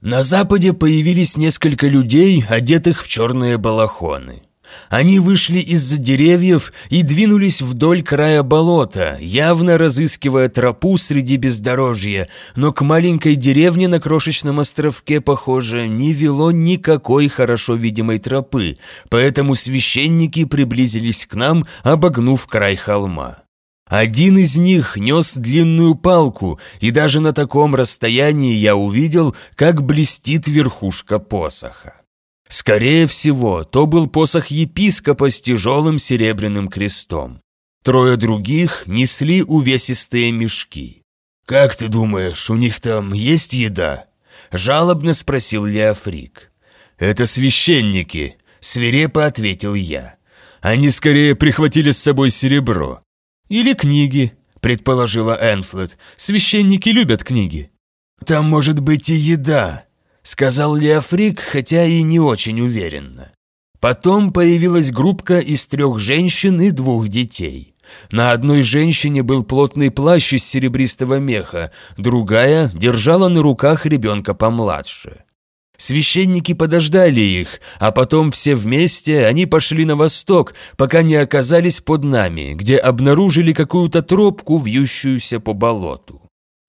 На западе появились несколько людей, одетых в черные балахоны. Они вышли из-за деревьев и двинулись вдоль края болота, явно разыскивая тропу среди бездорожья, но к маленькой деревне на крошечном островке, похоже, не вело никакой хорошо видимой тропы, поэтому священники приблизились к нам, обогнув край холма. Один из них нес длинную палку, и даже на таком расстоянии я увидел, как блестит верхушка посоха. Скорее всего, то был посох епископа с тяжелым серебряным крестом. Трое других несли увесистые мешки. «Как ты думаешь, у них там есть еда?» – жалобно спросил Леофрик. «Это священники», – свирепо ответил я. «Они скорее прихватили с собой серебро. «Или книги», – предположила Энфлет. «Священники любят книги». «Там может быть и еда», – сказал Леофрик, хотя и не очень уверенно. Потом появилась группка из трех женщин и двух детей. На одной женщине был плотный плащ из серебристого меха, другая держала на руках ребенка помладше. Священники подождали их, а потом все вместе они пошли на восток, пока не оказались под нами, где обнаружили какую-то тропку, вьющуюся по болоту.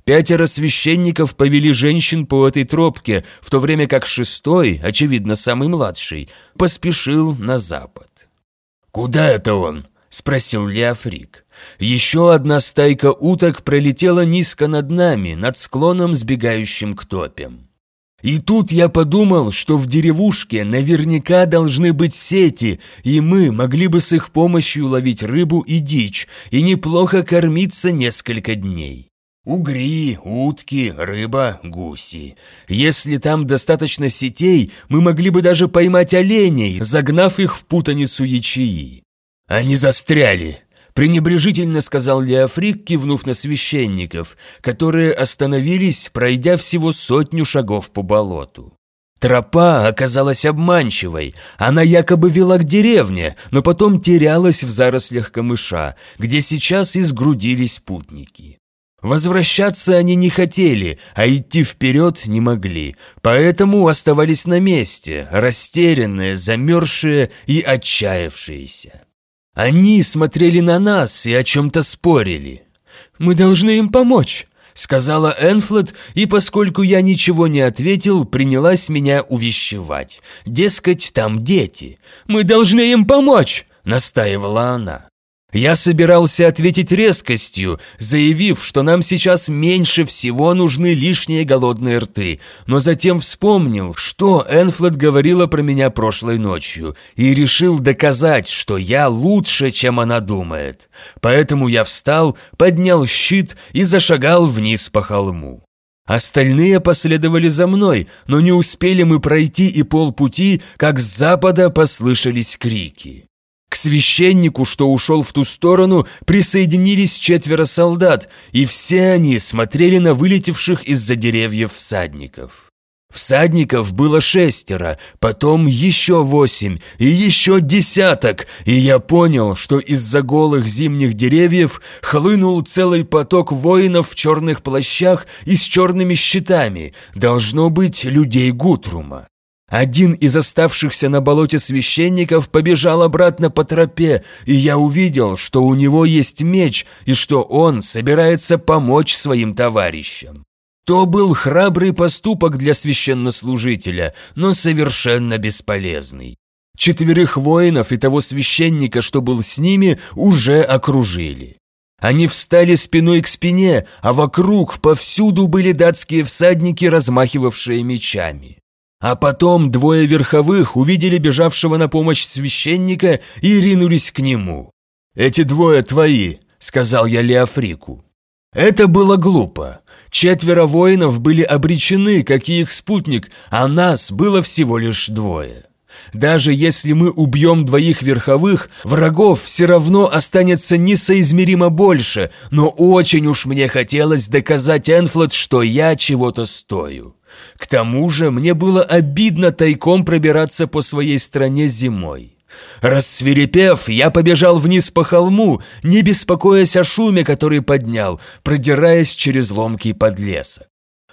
Пятеро священников повели женщин по этой тропке, в то время как шестой, очевидно самый младший, поспешил на запад. «Куда это он?» – спросил Леофрик. Еще одна стайка уток пролетела низко над нами, над склоном, сбегающим к топям. И тут я подумал, что в деревушке наверняка должны быть сети, и мы могли бы с их помощью ловить рыбу и дичь, и неплохо кормиться несколько дней. Угри, утки, рыба, гуси. Если там достаточно сетей, мы могли бы даже поймать оленей, загнав их в путаницу ячеи. Они застряли, пренебрежительно сказал Леофрик, кивнув на священников, которые остановились, пройдя всего сотню шагов по болоту. Тропа оказалась обманчивой, она якобы вела к деревне, но потом терялась в зарослях камыша, где сейчас изгрудились путники. Возвращаться они не хотели, а идти вперед не могли, поэтому оставались на месте, растерянные, замерзшие и отчаявшиеся. Они смотрели на нас и о чем-то спорили. «Мы должны им помочь», — сказала Энфлет, и поскольку я ничего не ответил, принялась меня увещевать. Дескать, там дети. «Мы должны им помочь!» — настаивала она. Я собирался ответить резкостью, заявив, что нам сейчас меньше всего нужны лишние голодные рты, но затем вспомнил, что Энфлет говорила про меня прошлой ночью, и решил доказать, что я лучше, чем она думает. Поэтому я встал, поднял щит и зашагал вниз по холму. Остальные последовали за мной, но не успели мы пройти и полпути, как с запада послышались крики. К священнику, что ушел в ту сторону, присоединились четверо солдат, и все они смотрели на вылетевших из-за деревьев всадников. Всадников было шестеро, потом еще восемь и еще десяток, и я понял, что из-за голых зимних деревьев хлынул целый поток воинов в черных плащах и с черными щитами, должно быть, людей Гутрума. Один из оставшихся на болоте священников побежал обратно по тропе, и я увидел, что у него есть меч и что он собирается помочь своим товарищам. То был храбрый поступок для священнослужителя, но совершенно бесполезный. Четверых воинов и того священника, что был с ними, уже окружили. Они встали спиной к спине, а вокруг повсюду были датские всадники, размахивавшие мечами. А потом двое верховых увидели бежавшего на помощь священника и ринулись к нему. «Эти двое твои», — сказал я Леофрику. Это было глупо. Четверо воинов были обречены, как и их спутник, а нас было всего лишь двое. Даже если мы убьем двоих верховых, врагов все равно останется несоизмеримо больше, но очень уж мне хотелось доказать Энфлот, что я чего-то стою. К тому же мне было обидно тайком пробираться по своей стране зимой. Рассверепев, я побежал вниз по холму, не беспокоясь о шуме, который поднял, продираясь через ломкий подлесок.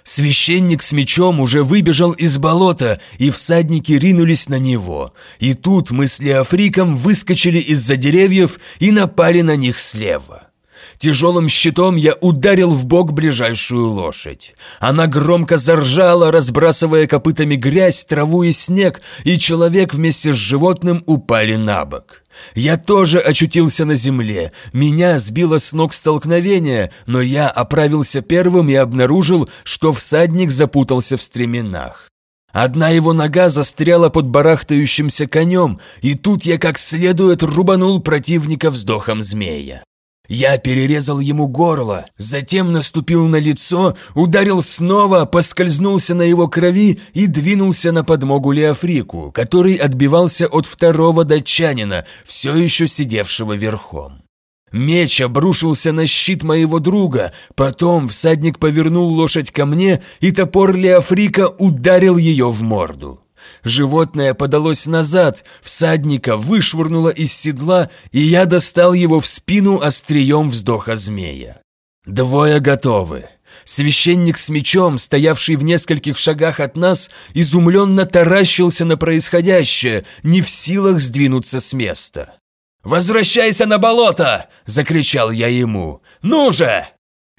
Священник с мечом уже выбежал из болота, и всадники ринулись на него. И тут мы с Леофриком выскочили из-за деревьев и напали на них слева. Тяжелым щитом я ударил в бок ближайшую лошадь. Она громко заржала, разбрасывая копытами грязь, траву и снег, и человек вместе с животным упали на бок. Я тоже очутился на земле. Меня сбило с ног столкновение, но я оправился первым и обнаружил, что всадник запутался в стременах. Одна его нога застряла под барахтающимся конем, и тут я как следует рубанул противника вздохом змея. Я перерезал ему горло, затем наступил на лицо, ударил снова, поскользнулся на его крови и двинулся на подмогу Леофрику, который отбивался от второго датчанина, все еще сидевшего верхом. Меч обрушился на щит моего друга, потом всадник повернул лошадь ко мне, и топор Леофрика ударил ее в морду. Животное подалось назад, всадника вышвырнуло из седла, и я достал его в спину острием вздоха змея. Двое готовы. Священник с мечом, стоявший в нескольких шагах от нас, изумленно таращился на происходящее, не в силах сдвинуться с места. «Возвращайся на болото!» – закричал я ему. «Ну же!»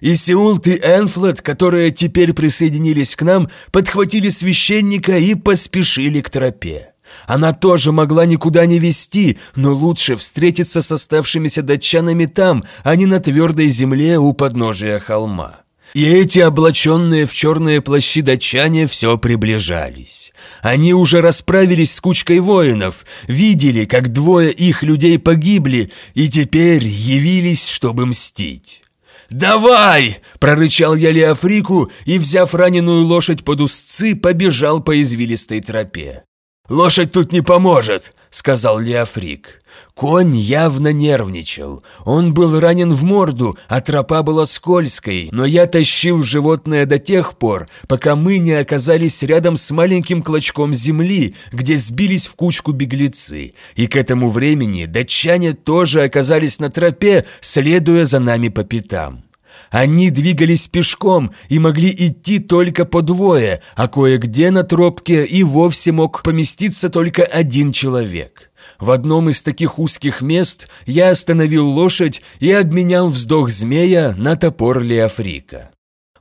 И Сеулт и Энфлет, которые теперь присоединились к нам, подхватили священника и поспешили к тропе. Она тоже могла никуда не вести, но лучше встретиться с оставшимися датчанами там, а не на твердой земле у подножия холма. И эти облаченные в черные плащи датчане все приближались. Они уже расправились с кучкой воинов, видели, как двое их людей погибли, и теперь явились, чтобы мстить. «Давай!» – прорычал я Леофрику и, взяв раненую лошадь под узцы, побежал по извилистой тропе. «Лошадь тут не поможет», – сказал Леофрик. Конь явно нервничал. Он был ранен в морду, а тропа была скользкой, но я тащил животное до тех пор, пока мы не оказались рядом с маленьким клочком земли, где сбились в кучку беглецы. И к этому времени датчане тоже оказались на тропе, следуя за нами по пятам. Они двигались пешком и могли идти только по двое, а кое-где на тропке и вовсе мог поместиться только один человек. В одном из таких узких мест я остановил лошадь и обменял вздох змея на топор Леофрика.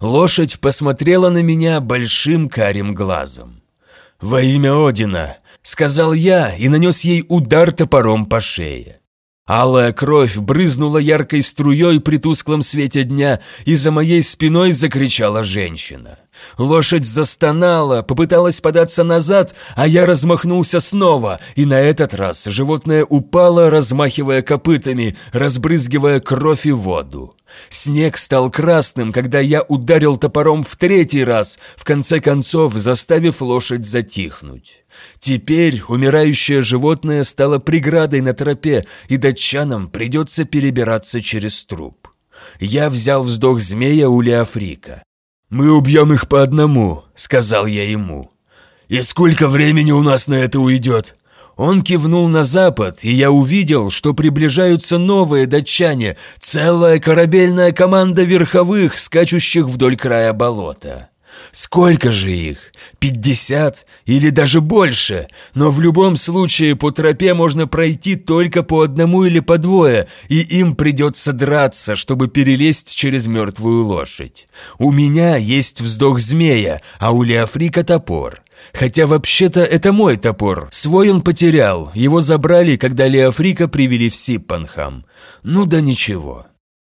Лошадь посмотрела на меня большим карим глазом. «Во имя Одина!» – сказал я и нанес ей удар топором по шее. Алая кровь брызнула яркой струей при тусклом свете дня, и за моей спиной закричала женщина. Лошадь застонала, попыталась податься назад, а я размахнулся снова, и на этот раз животное упало, размахивая копытами, разбрызгивая кровь и воду. Снег стал красным, когда я ударил топором в третий раз, в конце концов заставив лошадь затихнуть. Теперь умирающее животное стало преградой на тропе, и датчанам придется перебираться через труп. Я взял вздох змея у Леофрика. «Мы убьем их по одному», — сказал я ему. «И сколько времени у нас на это уйдет?» Он кивнул на запад, и я увидел, что приближаются новые датчане, целая корабельная команда верховых, скачущих вдоль края болота. Сколько же их? Пятьдесят или даже больше? Но в любом случае по тропе можно пройти только по одному или по двое, и им придется драться, чтобы перелезть через мертвую лошадь. У меня есть вздох змея, а у Леофрика топор. Хотя вообще-то это мой топор. Свой он потерял, его забрали, когда Леофрика привели в Сиппанхам. Ну да ничего.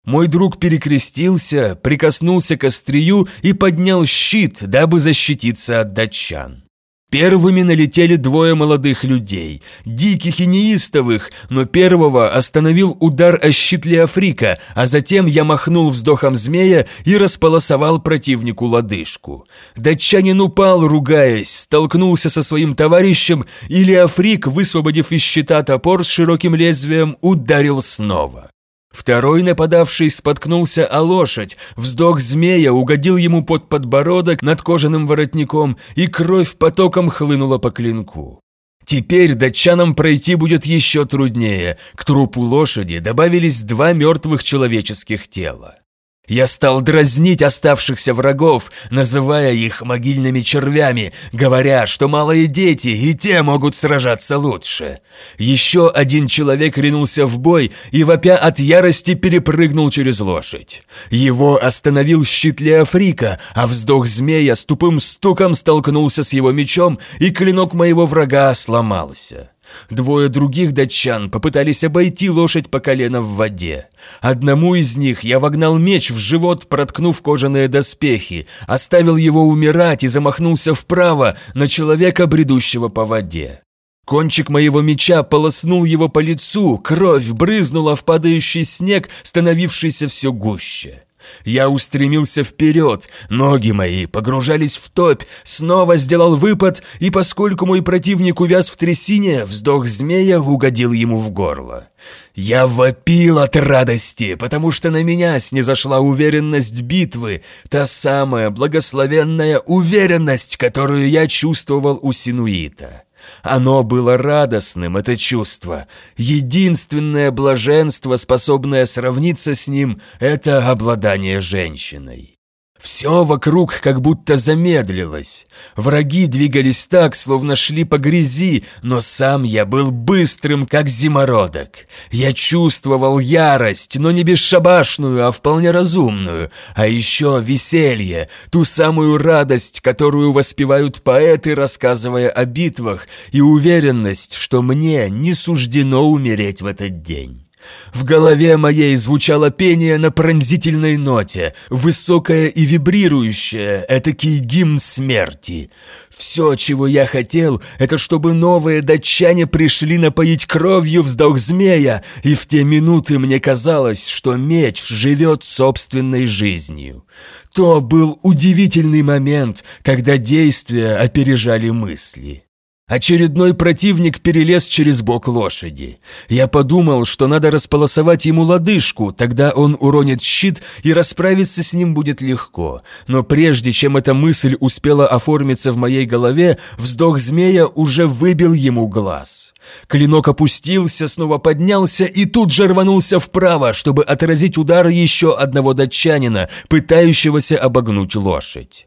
Мой друг перекрестился, прикоснулся к острию и поднял щит, дабы защититься от датчан. Первыми налетели двое молодых людей, диких и неистовых, но первого остановил удар о щит Леофрика, а затем я махнул вздохом змея и располосовал противнику лодыжку. Датчанин упал, ругаясь, столкнулся со своим товарищем, и Леофрик, высвободив из щита топор с широким лезвием, ударил снова. Второй нападавший споткнулся о лошадь, вздох змея угодил ему под подбородок над кожаным воротником, и кровь потоком хлынула по клинку. Теперь датчанам пройти будет еще труднее. К трупу лошади добавились два мертвых человеческих тела. Я стал дразнить оставшихся врагов, называя их могильными червями, говоря, что малые дети и те могут сражаться лучше. Еще один человек ринулся в бой и, вопя от ярости, перепрыгнул через лошадь. Его остановил щит Леофрика, а вздох змея с тупым стуком столкнулся с его мечом, и клинок моего врага сломался. Двое других датчан попытались обойти лошадь по колено в воде. Одному из них я вогнал меч в живот, проткнув кожаные доспехи, оставил его умирать и замахнулся вправо на человека, бредущего по воде. Кончик моего меча полоснул его по лицу, кровь брызнула в падающий снег, становившийся все гуще. Я устремился вперед, ноги мои погружались в топь, снова сделал выпад, и поскольку мой противник увяз в трясине, вздох змея угодил ему в горло. Я вопил от радости, потому что на меня снизошла уверенность битвы, та самая благословенная уверенность, которую я чувствовал у Синуита. Оно было радостным, это чувство. Единственное блаженство, способное сравниться с ним, это обладание женщиной. Все вокруг как будто замедлилось. Враги двигались так, словно шли по грязи, но сам я был быстрым, как зимородок. Я чувствовал ярость, но не бесшабашную, а вполне разумную. А еще веселье, ту самую радость, которую воспевают поэты, рассказывая о битвах, и уверенность, что мне не суждено умереть в этот день. В голове моей звучало пение на пронзительной ноте, высокое и вибрирующее, этакий гимн смерти. Все, чего я хотел, это чтобы новые датчане пришли напоить кровью вздох змея, и в те минуты мне казалось, что меч живет собственной жизнью. То был удивительный момент, когда действия опережали мысли. Очередной противник перелез через бок лошади. Я подумал, что надо располосовать ему лодыжку, тогда он уронит щит и расправиться с ним будет легко. Но прежде чем эта мысль успела оформиться в моей голове, вздох змея уже выбил ему глаз. Клинок опустился, снова поднялся и тут же рванулся вправо, чтобы отразить удар еще одного датчанина, пытающегося обогнуть лошадь.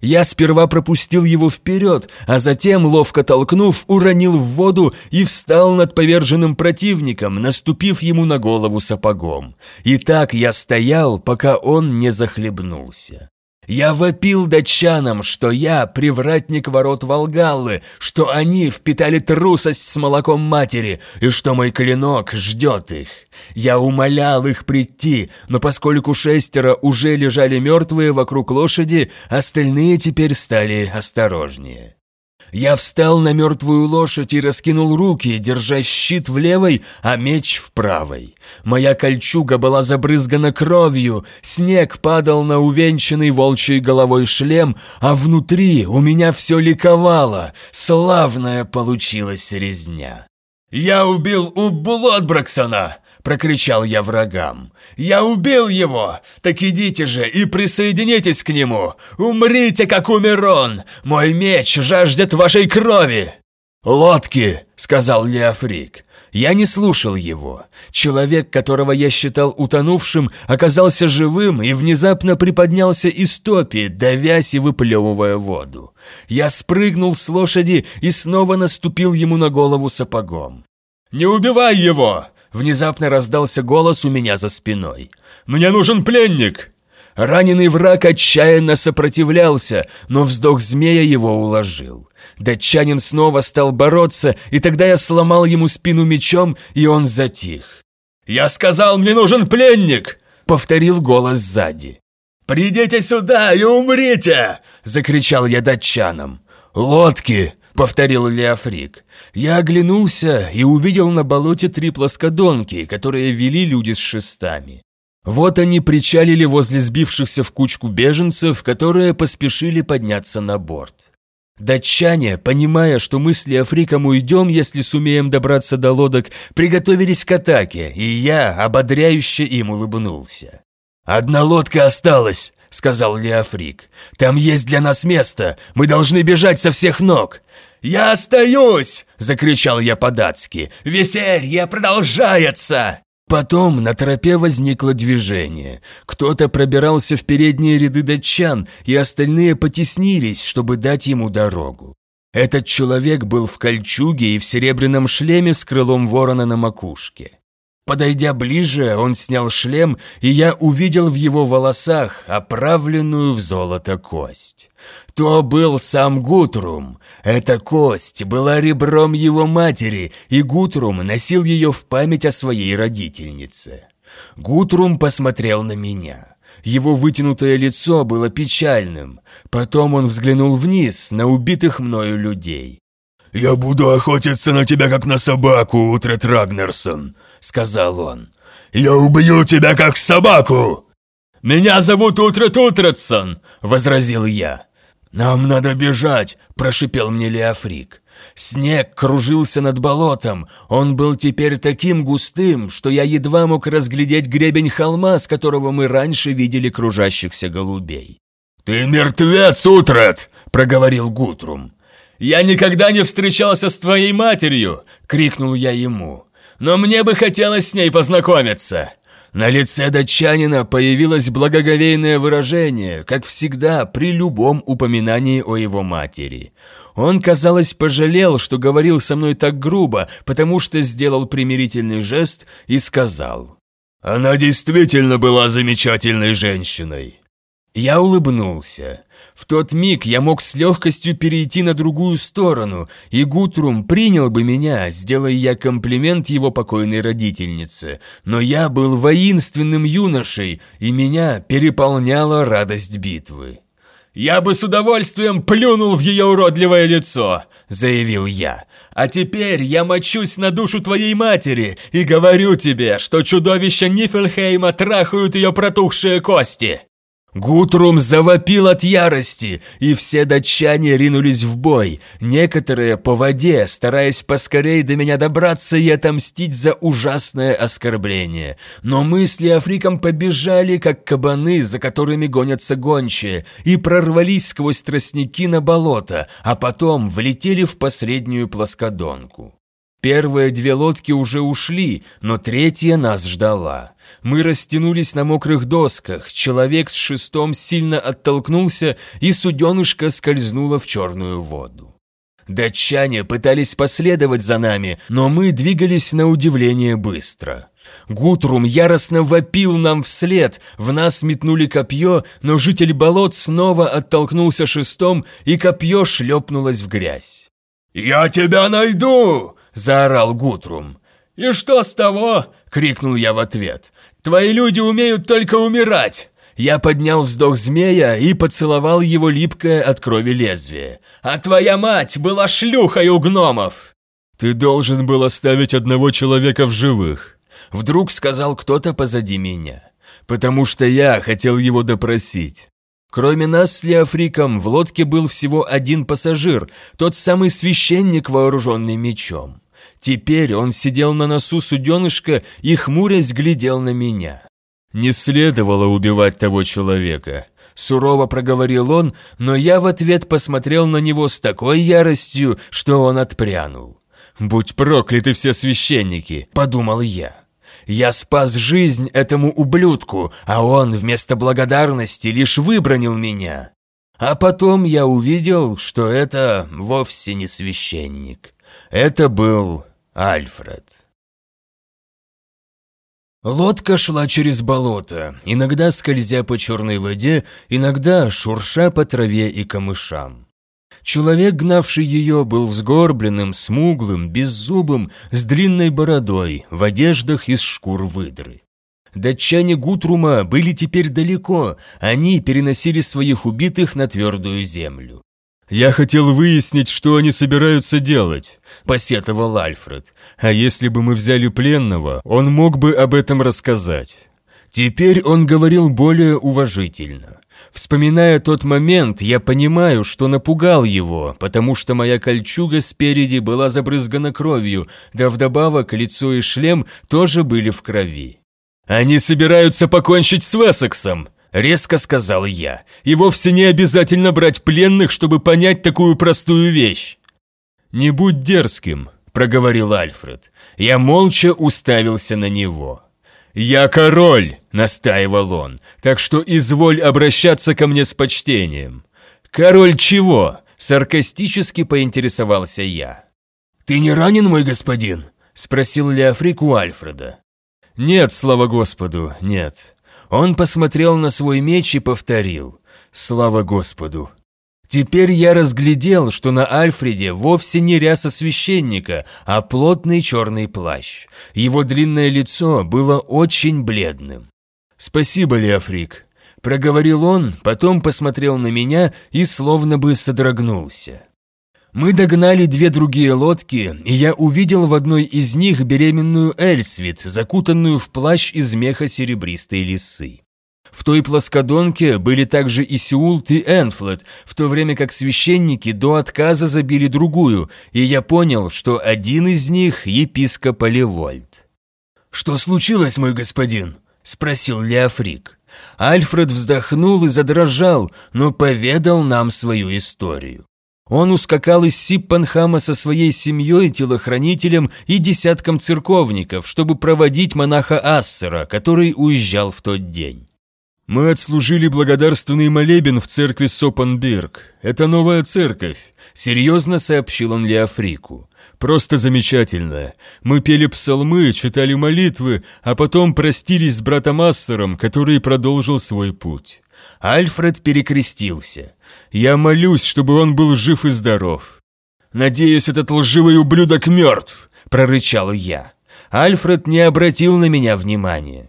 Я сперва пропустил его вперед, а затем, ловко толкнув, уронил в воду и встал над поверженным противником, наступив ему на голову сапогом. И так я стоял, пока он не захлебнулся. Я вопил датчанам, что я привратник ворот Волгаллы, что они впитали трусость с молоком матери и что мой клинок ждет их. Я умолял их прийти, но поскольку шестеро уже лежали мертвые вокруг лошади, остальные теперь стали осторожнее. Я встал на мертвую лошадь и раскинул руки, держа щит в левой, а меч в правой. Моя кольчуга была забрызгана кровью, снег падал на увенчанный волчьей головой шлем, а внутри у меня все ликовало. Славная получилась резня. «Я убил у Блодбраксона!» – прокричал я врагам. «Я убил его! Так идите же и присоединитесь к нему! Умрите, как умер он! Мой меч жаждет вашей крови!» «Лодки!» – сказал Леофрик. Я не слушал его. Человек, которого я считал утонувшим, оказался живым и внезапно приподнялся из топи, давясь и выплевывая воду. Я спрыгнул с лошади и снова наступил ему на голову сапогом. «Не убивай его!» Внезапно раздался голос у меня за спиной. «Мне нужен пленник!» Раненый враг отчаянно сопротивлялся, но вздох змея его уложил. Датчанин снова стал бороться, и тогда я сломал ему спину мечом, и он затих. «Я сказал, мне нужен пленник!» — повторил голос сзади. «Придите сюда и умрите!» — закричал я датчанам. «Лодки!» Повторил Леофрик. Я оглянулся и увидел на болоте три плоскодонки, которые вели люди с шестами. Вот они причалили возле сбившихся в кучку беженцев, которые поспешили подняться на борт. Датчане, понимая, что мы с Леофриком уйдем, если сумеем добраться до лодок, приготовились к атаке, и я ободряюще им улыбнулся. «Одна лодка осталась», — сказал Леофрик. «Там есть для нас место, мы должны бежать со всех ног. «Я остаюсь!» – закричал я по-датски. «Веселье продолжается!» Потом на тропе возникло движение. Кто-то пробирался в передние ряды датчан, и остальные потеснились, чтобы дать ему дорогу. Этот человек был в кольчуге и в серебряном шлеме с крылом ворона на макушке. Подойдя ближе, он снял шлем, и я увидел в его волосах оправленную в золото кость. То был сам Гутрум. Эта кость была ребром его матери, и Гутрум носил ее в память о своей родительнице. Гутрум посмотрел на меня. Его вытянутое лицо было печальным. Потом он взглянул вниз на убитых мною людей. «Я буду охотиться на тебя, как на собаку, Утрет Рагнерсон», — сказал он. «Я убью тебя, как собаку!» «Меня зовут Утрет Утретсон», — возразил я. «Нам надо бежать», – прошипел мне Леофрик. Снег кружился над болотом, он был теперь таким густым, что я едва мог разглядеть гребень холма, с которого мы раньше видели кружащихся голубей. «Ты мертвец, Утрет!» – проговорил Гутрум. «Я никогда не встречался с твоей матерью!» – крикнул я ему. «Но мне бы хотелось с ней познакомиться!» На лице датчанина появилось благоговейное выражение, как всегда при любом упоминании о его матери. Он, казалось, пожалел, что говорил со мной так грубо, потому что сделал примирительный жест и сказал. «Она действительно была замечательной женщиной». Я улыбнулся. В тот миг я мог с легкостью перейти на другую сторону, и Гутрум принял бы меня, сделая я комплимент его покойной родительнице. Но я был воинственным юношей, и меня переполняла радость битвы. «Я бы с удовольствием плюнул в ее уродливое лицо», – заявил я. «А теперь я мочусь на душу твоей матери и говорю тебе, что чудовища Нифельхейма трахают ее протухшие кости». Гутрум завопил от ярости, и все датчане ринулись в бой, некоторые по воде, стараясь поскорей до меня добраться и отомстить за ужасное оскорбление. Но мы с Леофриком побежали, как кабаны, за которыми гонятся гончие, и прорвались сквозь тростники на болото, а потом влетели в последнюю плоскодонку. Первые две лодки уже ушли, но третья нас ждала. Мы растянулись на мокрых досках, человек с шестом сильно оттолкнулся, и суденышко скользнуло в черную воду. Датчане пытались последовать за нами, но мы двигались на удивление быстро. Гутрум яростно вопил нам вслед, в нас метнули копье, но житель болот снова оттолкнулся шестом, и копье шлепнулось в грязь. «Я тебя найду!» – заорал Гутрум. «И что с того?» – крикнул я в ответ. «Твои люди умеют только умирать!» Я поднял вздох змея и поцеловал его липкое от крови лезвие. «А твоя мать была шлюхой у гномов!» «Ты должен был оставить одного человека в живых», — вдруг сказал кто-то позади меня. «Потому что я хотел его допросить». Кроме нас с Леофриком в лодке был всего один пассажир, тот самый священник, вооруженный мечом. Теперь он сидел на носу суденышка и, хмурясь, глядел на меня. «Не следовало убивать того человека», – сурово проговорил он, но я в ответ посмотрел на него с такой яростью, что он отпрянул. «Будь прокляты все священники», – подумал я. «Я спас жизнь этому ублюдку, а он вместо благодарности лишь выбронил меня». А потом я увидел, что это вовсе не священник. Это был Альфред. Лодка шла через болото, иногда скользя по черной воде, иногда шурша по траве и камышам. Человек, гнавший ее, был сгорбленным, смуглым, беззубым, с длинной бородой, в одеждах из шкур выдры. Датчане Гутрума были теперь далеко, они переносили своих убитых на твердую землю. «Я хотел выяснить, что они собираются делать», – посетовал Альфред. «А если бы мы взяли пленного, он мог бы об этом рассказать». Теперь он говорил более уважительно. Вспоминая тот момент, я понимаю, что напугал его, потому что моя кольчуга спереди была забрызгана кровью, да вдобавок лицо и шлем тоже были в крови. «Они собираются покончить с Вессексом», – резко сказал я, – «и вовсе не обязательно брать пленных, чтобы понять такую простую вещь». «Не будь дерзким», – проговорил Альфред. Я молча уставился на него. «Я король», – настаивал он, – «так что изволь обращаться ко мне с почтением». «Король чего?» – саркастически поинтересовался я. «Ты не ранен, мой господин?» – спросил Леофрик у Альфреда. «Нет, слава Господу, нет». Он посмотрел на свой меч и повторил «Слава Господу». Теперь я разглядел, что на Альфреде вовсе не ряса священника, а плотный черный плащ. Его длинное лицо было очень бледным. «Спасибо, Леофрик», – проговорил он, потом посмотрел на меня и словно бы содрогнулся. Мы догнали две другие лодки, и я увидел в одной из них беременную Эльсвит, закутанную в плащ из меха серебристой лисы. В той плоскодонке были также и Сеулт, и Энфлет, в то время как священники до отказа забили другую, и я понял, что один из них – епископ Оливольд. «Что случилось, мой господин?» – спросил Леофрик. Альфред вздохнул и задрожал, но поведал нам свою историю. Он ускакал из Сиппанхама со своей семьей, телохранителем и десятком церковников, чтобы проводить монаха Ассера, который уезжал в тот день. «Мы отслужили благодарственный молебен в церкви Сопанберг. Это новая церковь», – серьезно сообщил он Леофрику. «Просто замечательно. Мы пели псалмы, читали молитвы, а потом простились с братом Ассером, который продолжил свой путь». Альфред перекрестился. «Я молюсь, чтобы он был жив и здоров». «Надеюсь, этот лживый ублюдок мертв», – прорычал я. Альфред не обратил на меня внимания.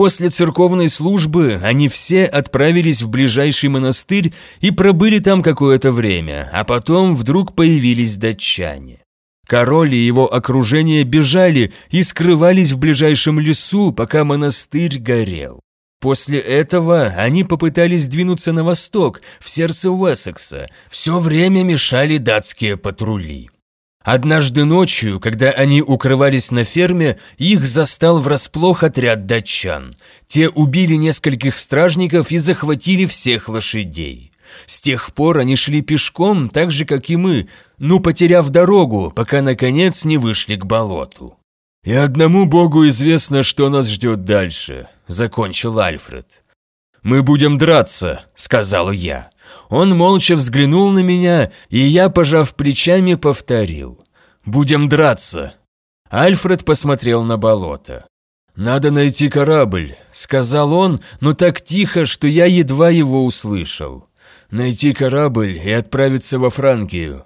После церковной службы они все отправились в ближайший монастырь и пробыли там какое-то время, а потом вдруг появились датчане. Король и его окружение бежали и скрывались в ближайшем лесу, пока монастырь горел. После этого они попытались двинуться на восток, в сердце Уэссекса. Все время мешали датские патрули. Однажды ночью, когда они укрывались на ферме, их застал врасплох отряд датчан. Те убили нескольких стражников и захватили всех лошадей. С тех пор они шли пешком, так же, как и мы, ну, потеряв дорогу, пока, наконец, не вышли к болоту. «И одному богу известно, что нас ждет дальше», — закончил Альфред. «Мы будем драться», — сказал я. Он молча взглянул на меня, и я, пожав плечами, повторил. «Будем драться». Альфред посмотрел на болото. «Надо найти корабль», — сказал он, но так тихо, что я едва его услышал. «Найти корабль и отправиться во Франкию».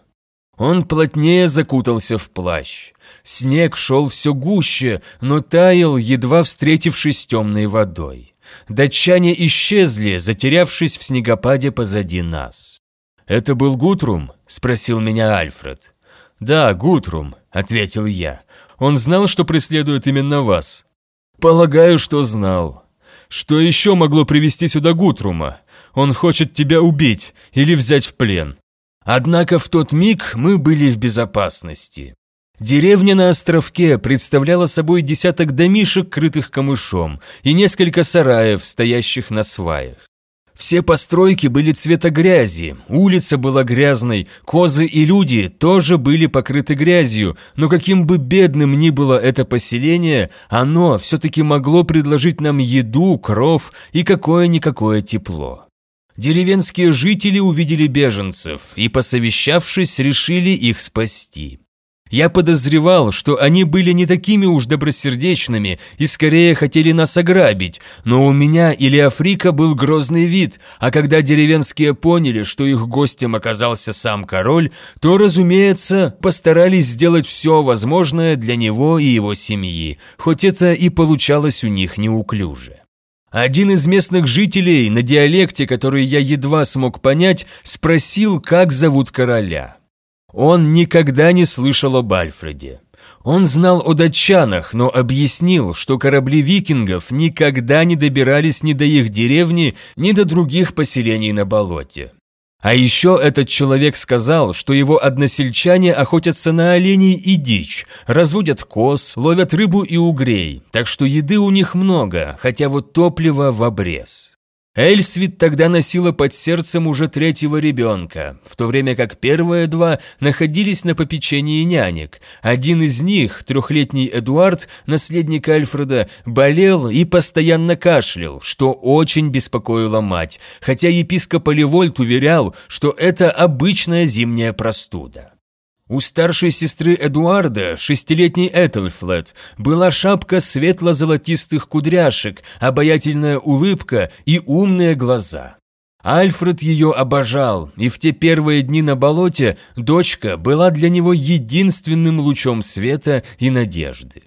Он плотнее закутался в плащ. Снег шел все гуще, но таял, едва встретившись с темной водой. Датчане исчезли, затерявшись в снегопаде позади нас. «Это был Гутрум?» – спросил меня Альфред. «Да, Гутрум», – ответил я. «Он знал, что преследует именно вас?» «Полагаю, что знал». «Что еще могло привести сюда Гутрума? Он хочет тебя убить или взять в плен». Однако в тот миг мы были в безопасности. Деревня на островке представляла собой десяток домишек, крытых камышом, и несколько сараев, стоящих на сваях. Все постройки были цвета грязи, улица была грязной, козы и люди тоже были покрыты грязью, но каким бы бедным ни было это поселение, оно все-таки могло предложить нам еду, кров и какое-никакое тепло. Деревенские жители увидели беженцев и, посовещавшись, решили их спасти. Я подозревал, что они были не такими уж добросердечными и скорее хотели нас ограбить, но у меня или Африка был грозный вид, а когда деревенские поняли, что их гостем оказался сам король, то, разумеется, постарались сделать все возможное для него и его семьи, хоть это и получалось у них неуклюже. Один из местных жителей на диалекте, который я едва смог понять, спросил, как зовут короля. Он никогда не слышал об Альфреде. Он знал о датчанах, но объяснил, что корабли викингов никогда не добирались ни до их деревни, ни до других поселений на болоте. А еще этот человек сказал, что его односельчане охотятся на оленей и дичь, разводят коз, ловят рыбу и угрей, так что еды у них много, хотя вот топлива в обрез. Эльсвит тогда носила под сердцем уже третьего ребенка, в то время как первые два находились на попечении нянек. Один из них, трехлетний Эдуард, наследник Альфреда, болел и постоянно кашлял, что очень беспокоило мать, хотя епископ Оливольт уверял, что это обычная зимняя простуда. У старшей сестры Эдуарда, шестилетней Этельфлет, была шапка светло-золотистых кудряшек, обаятельная улыбка и умные глаза. Альфред ее обожал, и в те первые дни на болоте дочка была для него единственным лучом света и надежды.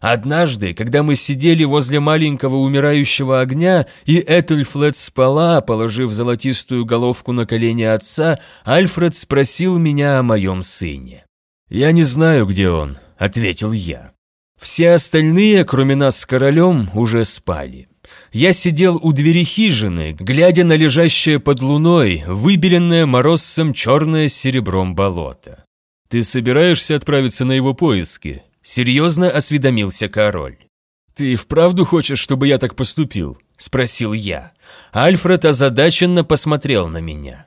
Однажды, когда мы сидели возле маленького умирающего огня, и Этельфлет спала, положив золотистую головку на колени отца, Альфред спросил меня о моем сыне. «Я не знаю, где он», — ответил я. Все остальные, кроме нас с королем, уже спали. Я сидел у двери хижины, глядя на лежащее под луной, выбеленное морозцем черное серебром болото. «Ты собираешься отправиться на его поиски?» Серьезно осведомился король. «Ты вправду хочешь, чтобы я так поступил?» – спросил я. Альфред озадаченно посмотрел на меня.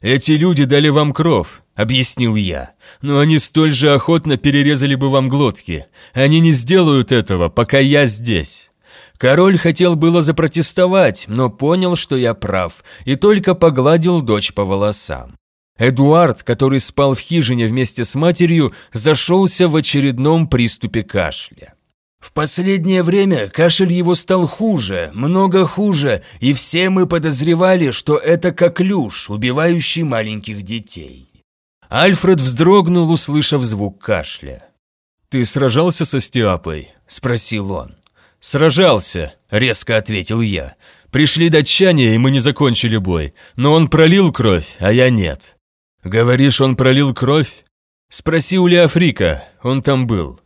«Эти люди дали вам кров», – объяснил я, – «но они столь же охотно перерезали бы вам глотки. Они не сделают этого, пока я здесь». Король хотел было запротестовать, но понял, что я прав, и только погладил дочь по волосам. Эдуард, который спал в хижине вместе с матерью, зашелся в очередном приступе кашля. В последнее время кашель его стал хуже, много хуже, и все мы подозревали, что это коклюш, убивающий маленьких детей. Альфред вздрогнул, услышав звук кашля. «Ты сражался со Стиапой?» – спросил он. «Сражался», – резко ответил я. «Пришли датчане, и мы не закончили бой, но он пролил кровь, а я нет. «Говоришь, он пролил кровь?» «Спроси у Леофрика, он там был».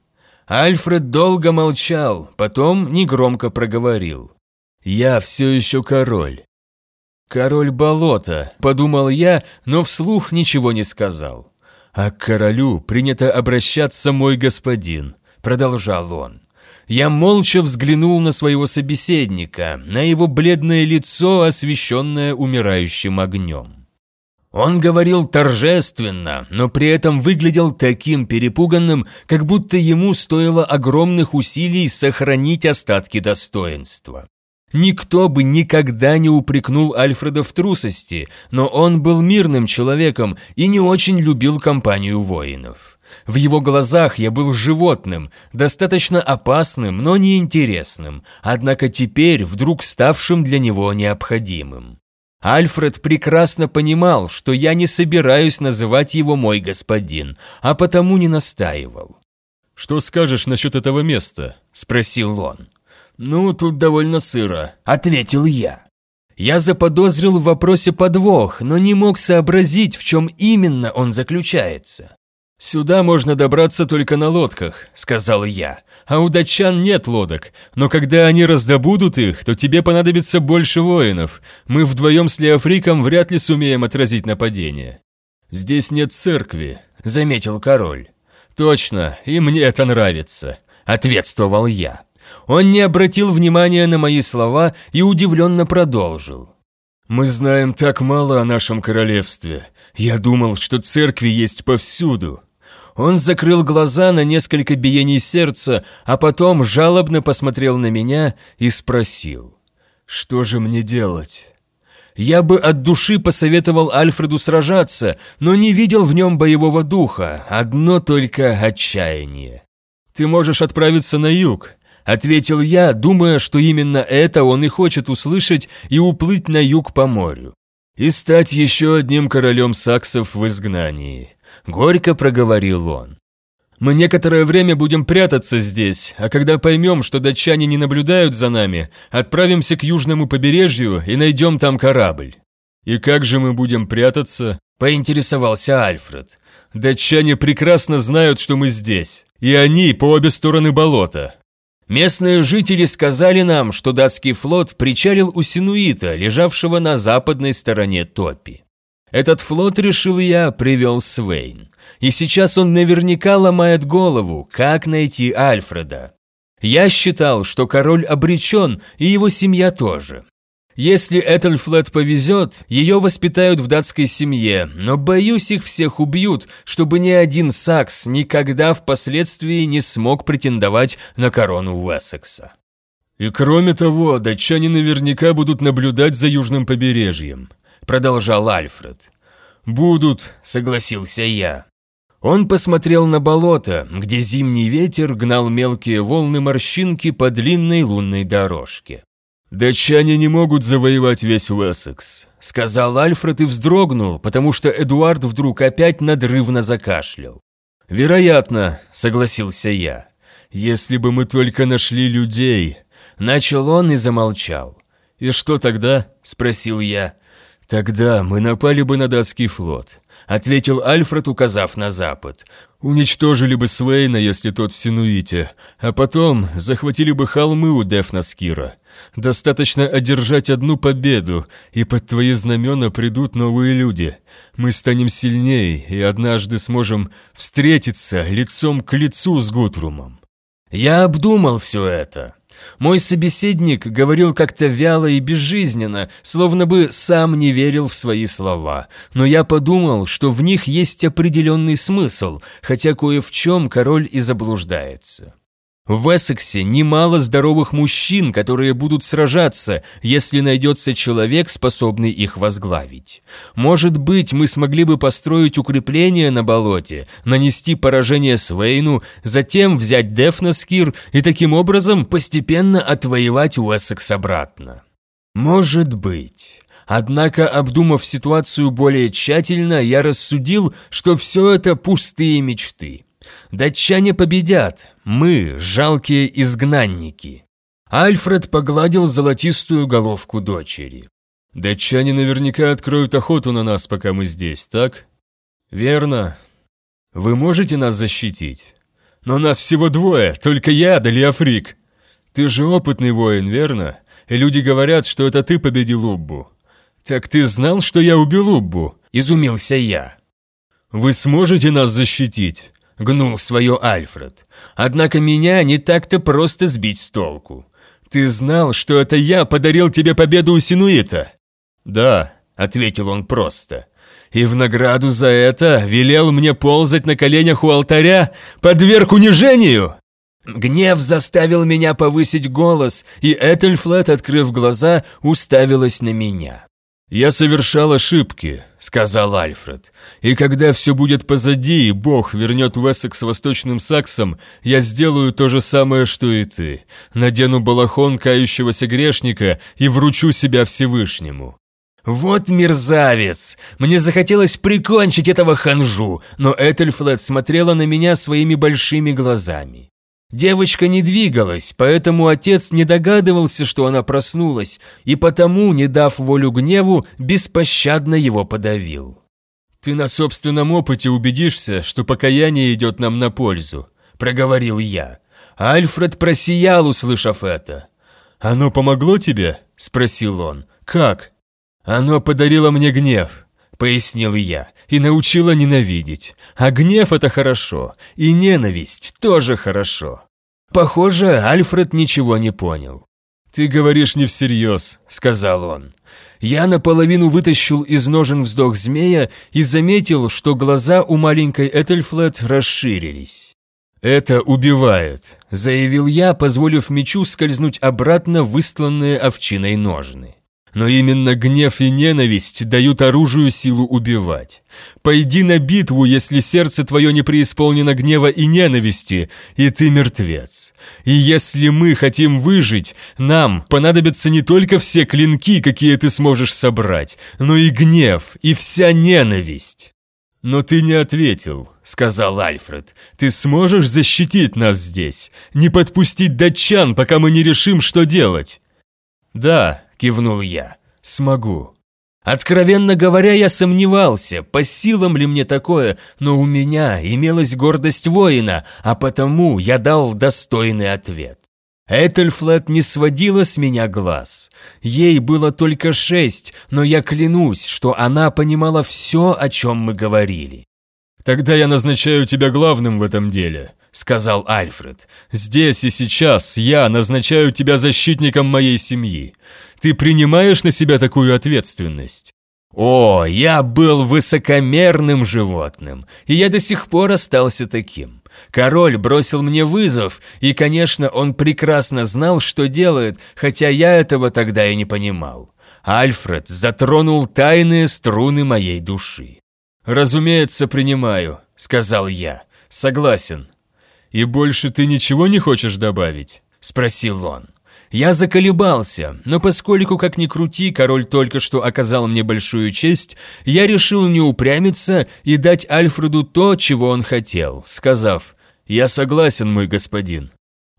Альфред долго молчал, потом негромко проговорил. «Я все еще король». «Король болота», – подумал я, но вслух ничего не сказал. «А к королю принято обращаться мой господин», – продолжал он. Я молча взглянул на своего собеседника, на его бледное лицо, освещенное умирающим огнем. Он говорил торжественно, но при этом выглядел таким перепуганным, как будто ему стоило огромных усилий сохранить остатки достоинства. Никто бы никогда не упрекнул Альфреда в трусости, но он был мирным человеком и не очень любил компанию воинов. В его глазах я был животным, достаточно опасным, но неинтересным, однако теперь вдруг ставшим для него необходимым. Альфред прекрасно понимал, что я не собираюсь называть его мой господин, а потому не настаивал. «Что скажешь насчет этого места?» – спросил он. «Ну, тут довольно сыро», – ответил я. Я заподозрил в вопросе подвох, но не мог сообразить, в чем именно он заключается. «Сюда можно добраться только на лодках», – сказал я. «А у датчан нет лодок, но когда они раздобудут их, то тебе понадобится больше воинов. Мы вдвоем с Леофриком вряд ли сумеем отразить нападение». «Здесь нет церкви», – заметил король. «Точно, и мне это нравится», – ответствовал я. Он не обратил внимания на мои слова и удивленно продолжил. «Мы знаем так мало о нашем королевстве. Я думал, что церкви есть повсюду». Он закрыл глаза на несколько биений сердца, а потом жалобно посмотрел на меня и спросил. «Что же мне делать?» Я бы от души посоветовал Альфреду сражаться, но не видел в нем боевого духа, одно только отчаяние. «Ты можешь отправиться на юг», – ответил я, думая, что именно это он и хочет услышать и уплыть на юг по морю. «И стать еще одним королем саксов в изгнании», – горько проговорил он. Мы некоторое время будем прятаться здесь, а когда поймем, что датчане не наблюдают за нами, отправимся к южному побережью и найдем там корабль». «И как же мы будем прятаться?» – поинтересовался Альфред. «Датчане прекрасно знают, что мы здесь, и они по обе стороны болота». Местные жители сказали нам, что датский флот причалил у Синуита, лежавшего на западной стороне Топи. Этот флот, решил я, привел Свейн. И сейчас он наверняка ломает голову, как найти Альфреда. Я считал, что король обречен, и его семья тоже. Если Этельфлет повезет, ее воспитают в датской семье, но боюсь, их всех убьют, чтобы ни один сакс никогда впоследствии не смог претендовать на корону Уэссекса. «И кроме того, датчане наверняка будут наблюдать за южным побережьем», продолжал Альфред. «Будут», — согласился я. Он посмотрел на болото, где зимний ветер гнал мелкие волны морщинки по длинной лунной дорожке. «Датчане не могут завоевать весь Уэссекс», — сказал Альфред и вздрогнул, потому что Эдуард вдруг опять надрывно закашлял. «Вероятно», — согласился я. «Если бы мы только нашли людей», — начал он и замолчал. «И что тогда?» — спросил я. «Тогда мы напали бы на датский флот», — ответил Альфред, указав на запад. «Уничтожили бы Свейна, если тот в Синуите, а потом захватили бы холмы у Дефнаскира. Достаточно одержать одну победу, и под твои знамена придут новые люди. Мы станем сильнее и однажды сможем встретиться лицом к лицу с Гутрумом». Я обдумал все это. Мой собеседник говорил как-то вяло и безжизненно, словно бы сам не верил в свои слова. Но я подумал, что в них есть определенный смысл, хотя кое в чем король и заблуждается. В Эссексе немало здоровых мужчин, которые будут сражаться, если найдется человек, способный их возглавить. Может быть, мы смогли бы построить укрепление на болоте, нанести поражение Свейну, затем взять Дефнаскир и таким образом постепенно отвоевать Уэссекс обратно. Может быть. Однако, обдумав ситуацию более тщательно, я рассудил, что все это пустые мечты. Датчане победят, мы – жалкие изгнанники. Альфред погладил золотистую головку дочери. Датчане наверняка откроют охоту на нас, пока мы здесь, так? Верно. Вы можете нас защитить? Но нас всего двое, только я да. Ты же опытный воин, верно? И люди говорят, что это ты победил Уббу. Так ты знал, что я убил Уббу? Изумился я. Вы сможете нас защитить? – гнул свое Альфред. «Однако меня не так-то просто сбить с толку. Ты знал, что это я подарил тебе победу у Синуита?» «Да», – ответил он просто. «И в награду за это велел мне ползать на коленях у алтаря, подверг унижению?» Гнев заставил меня повысить голос, и Этельфлет, открыв глаза, уставилась на меня. «Я совершал ошибки», — сказал Альфред. «И когда все будет позади, и Бог вернет Уэссекс восточным саксом, я сделаю то же самое, что и ты. Надену балахон кающегося грешника и вручу себя Всевышнему». «Вот мерзавец! Мне захотелось прикончить этого ханжу, но Этельфлет смотрела на меня своими большими глазами. Девочка не двигалась, поэтому отец не догадывался, что она проснулась, и потому, не дав волю гневу, беспощадно его подавил. «Ты на собственном опыте убедишься, что покаяние идет нам на пользу», – проговорил я. Альфред просиял, услышав это. «Оно помогло тебе?» – спросил он. «Как?» «Оно подарило мне гнев», – пояснил я, – «и научило ненавидеть. А гнев – это хорошо, и ненависть тоже хорошо». Похоже, Альфред ничего не понял. «Ты говоришь не всерьез», – сказал он. Я наполовину вытащил из ножен вздох змея и заметил, что глаза у маленькой Этельфлет расширились. «Это убивает», – заявил я, позволив мечу скользнуть обратно в выстланные овчиной ножны. Но именно гнев и ненависть дают оружию силу убивать. Пойди на битву, если сердце твое не преисполнено гнева и ненависти, и ты мертвец. И если мы хотим выжить, нам понадобятся не только все клинки, какие ты сможешь собрать, но и гнев, и вся ненависть. «Но ты не ответил», — сказал Альфред. «Ты сможешь защитить нас здесь? Не подпустить датчан, пока мы не решим, что делать?» «Да», – кивнул я, – «смогу». Откровенно говоря, я сомневался, по силам ли мне такое, но у меня имелась гордость воина, а потому я дал достойный ответ. Этельфлет не сводила с меня глаз. Ей было только шесть, но я клянусь, что она понимала все, о чем мы говорили. «Тогда я назначаю тебя главным в этом деле», — сказал Альфред. «Здесь и сейчас я назначаю тебя защитником моей семьи. Ты принимаешь на себя такую ответственность?» О, я был высокомерным животным, и я до сих пор остался таким. Король бросил мне вызов, и, конечно, он прекрасно знал, что делает, хотя я этого тогда и не понимал. Альфред затронул тайные струны моей души. «Разумеется, принимаю», — сказал я. «Согласен». «И больше ты ничего не хочешь добавить?» — спросил он. Я заколебался, но поскольку, как ни крути, король только что оказал мне большую честь, я решил не упрямиться и дать Альфреду то, чего он хотел, сказав «Я согласен, мой господин».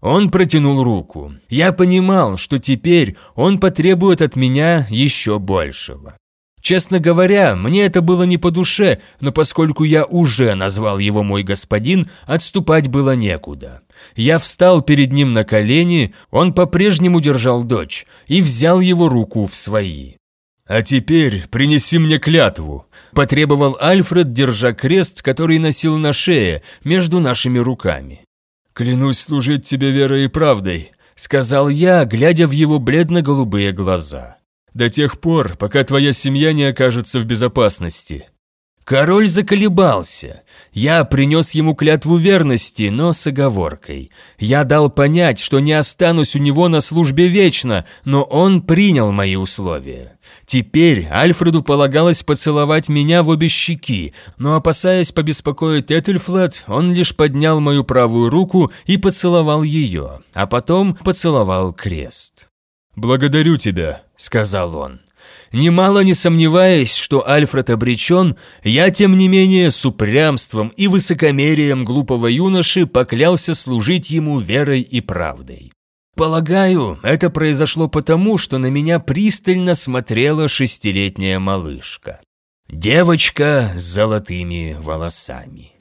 Он протянул руку. Я понимал, что теперь он потребует от меня еще большего. Честно говоря, мне это было не по душе, но поскольку я уже назвал его мой господин, отступать было некуда. Я встал перед ним на колени, он по-прежнему держал дочь, и взял его руку в свои. «А теперь принеси мне клятву», – потребовал Альфред, держа крест, который носил на шее, между нашими руками. «Клянусь служить тебе верой и правдой», – сказал я, глядя в его бледно-голубые глаза до тех пор, пока твоя семья не окажется в безопасности». Король заколебался. Я принес ему клятву верности, но с оговоркой. Я дал понять, что не останусь у него на службе вечно, но он принял мои условия. Теперь Альфреду полагалось поцеловать меня в обе щеки, но опасаясь побеспокоить Этельфлет, он лишь поднял мою правую руку и поцеловал ее, а потом поцеловал крест. «Благодарю тебя», — сказал он. Немало не сомневаясь, что Альфред обречен, я, тем не менее, с упрямством и высокомерием глупого юноши поклялся служить ему верой и правдой. Полагаю, это произошло потому, что на меня пристально смотрела шестилетняя малышка. Девочка с золотыми волосами.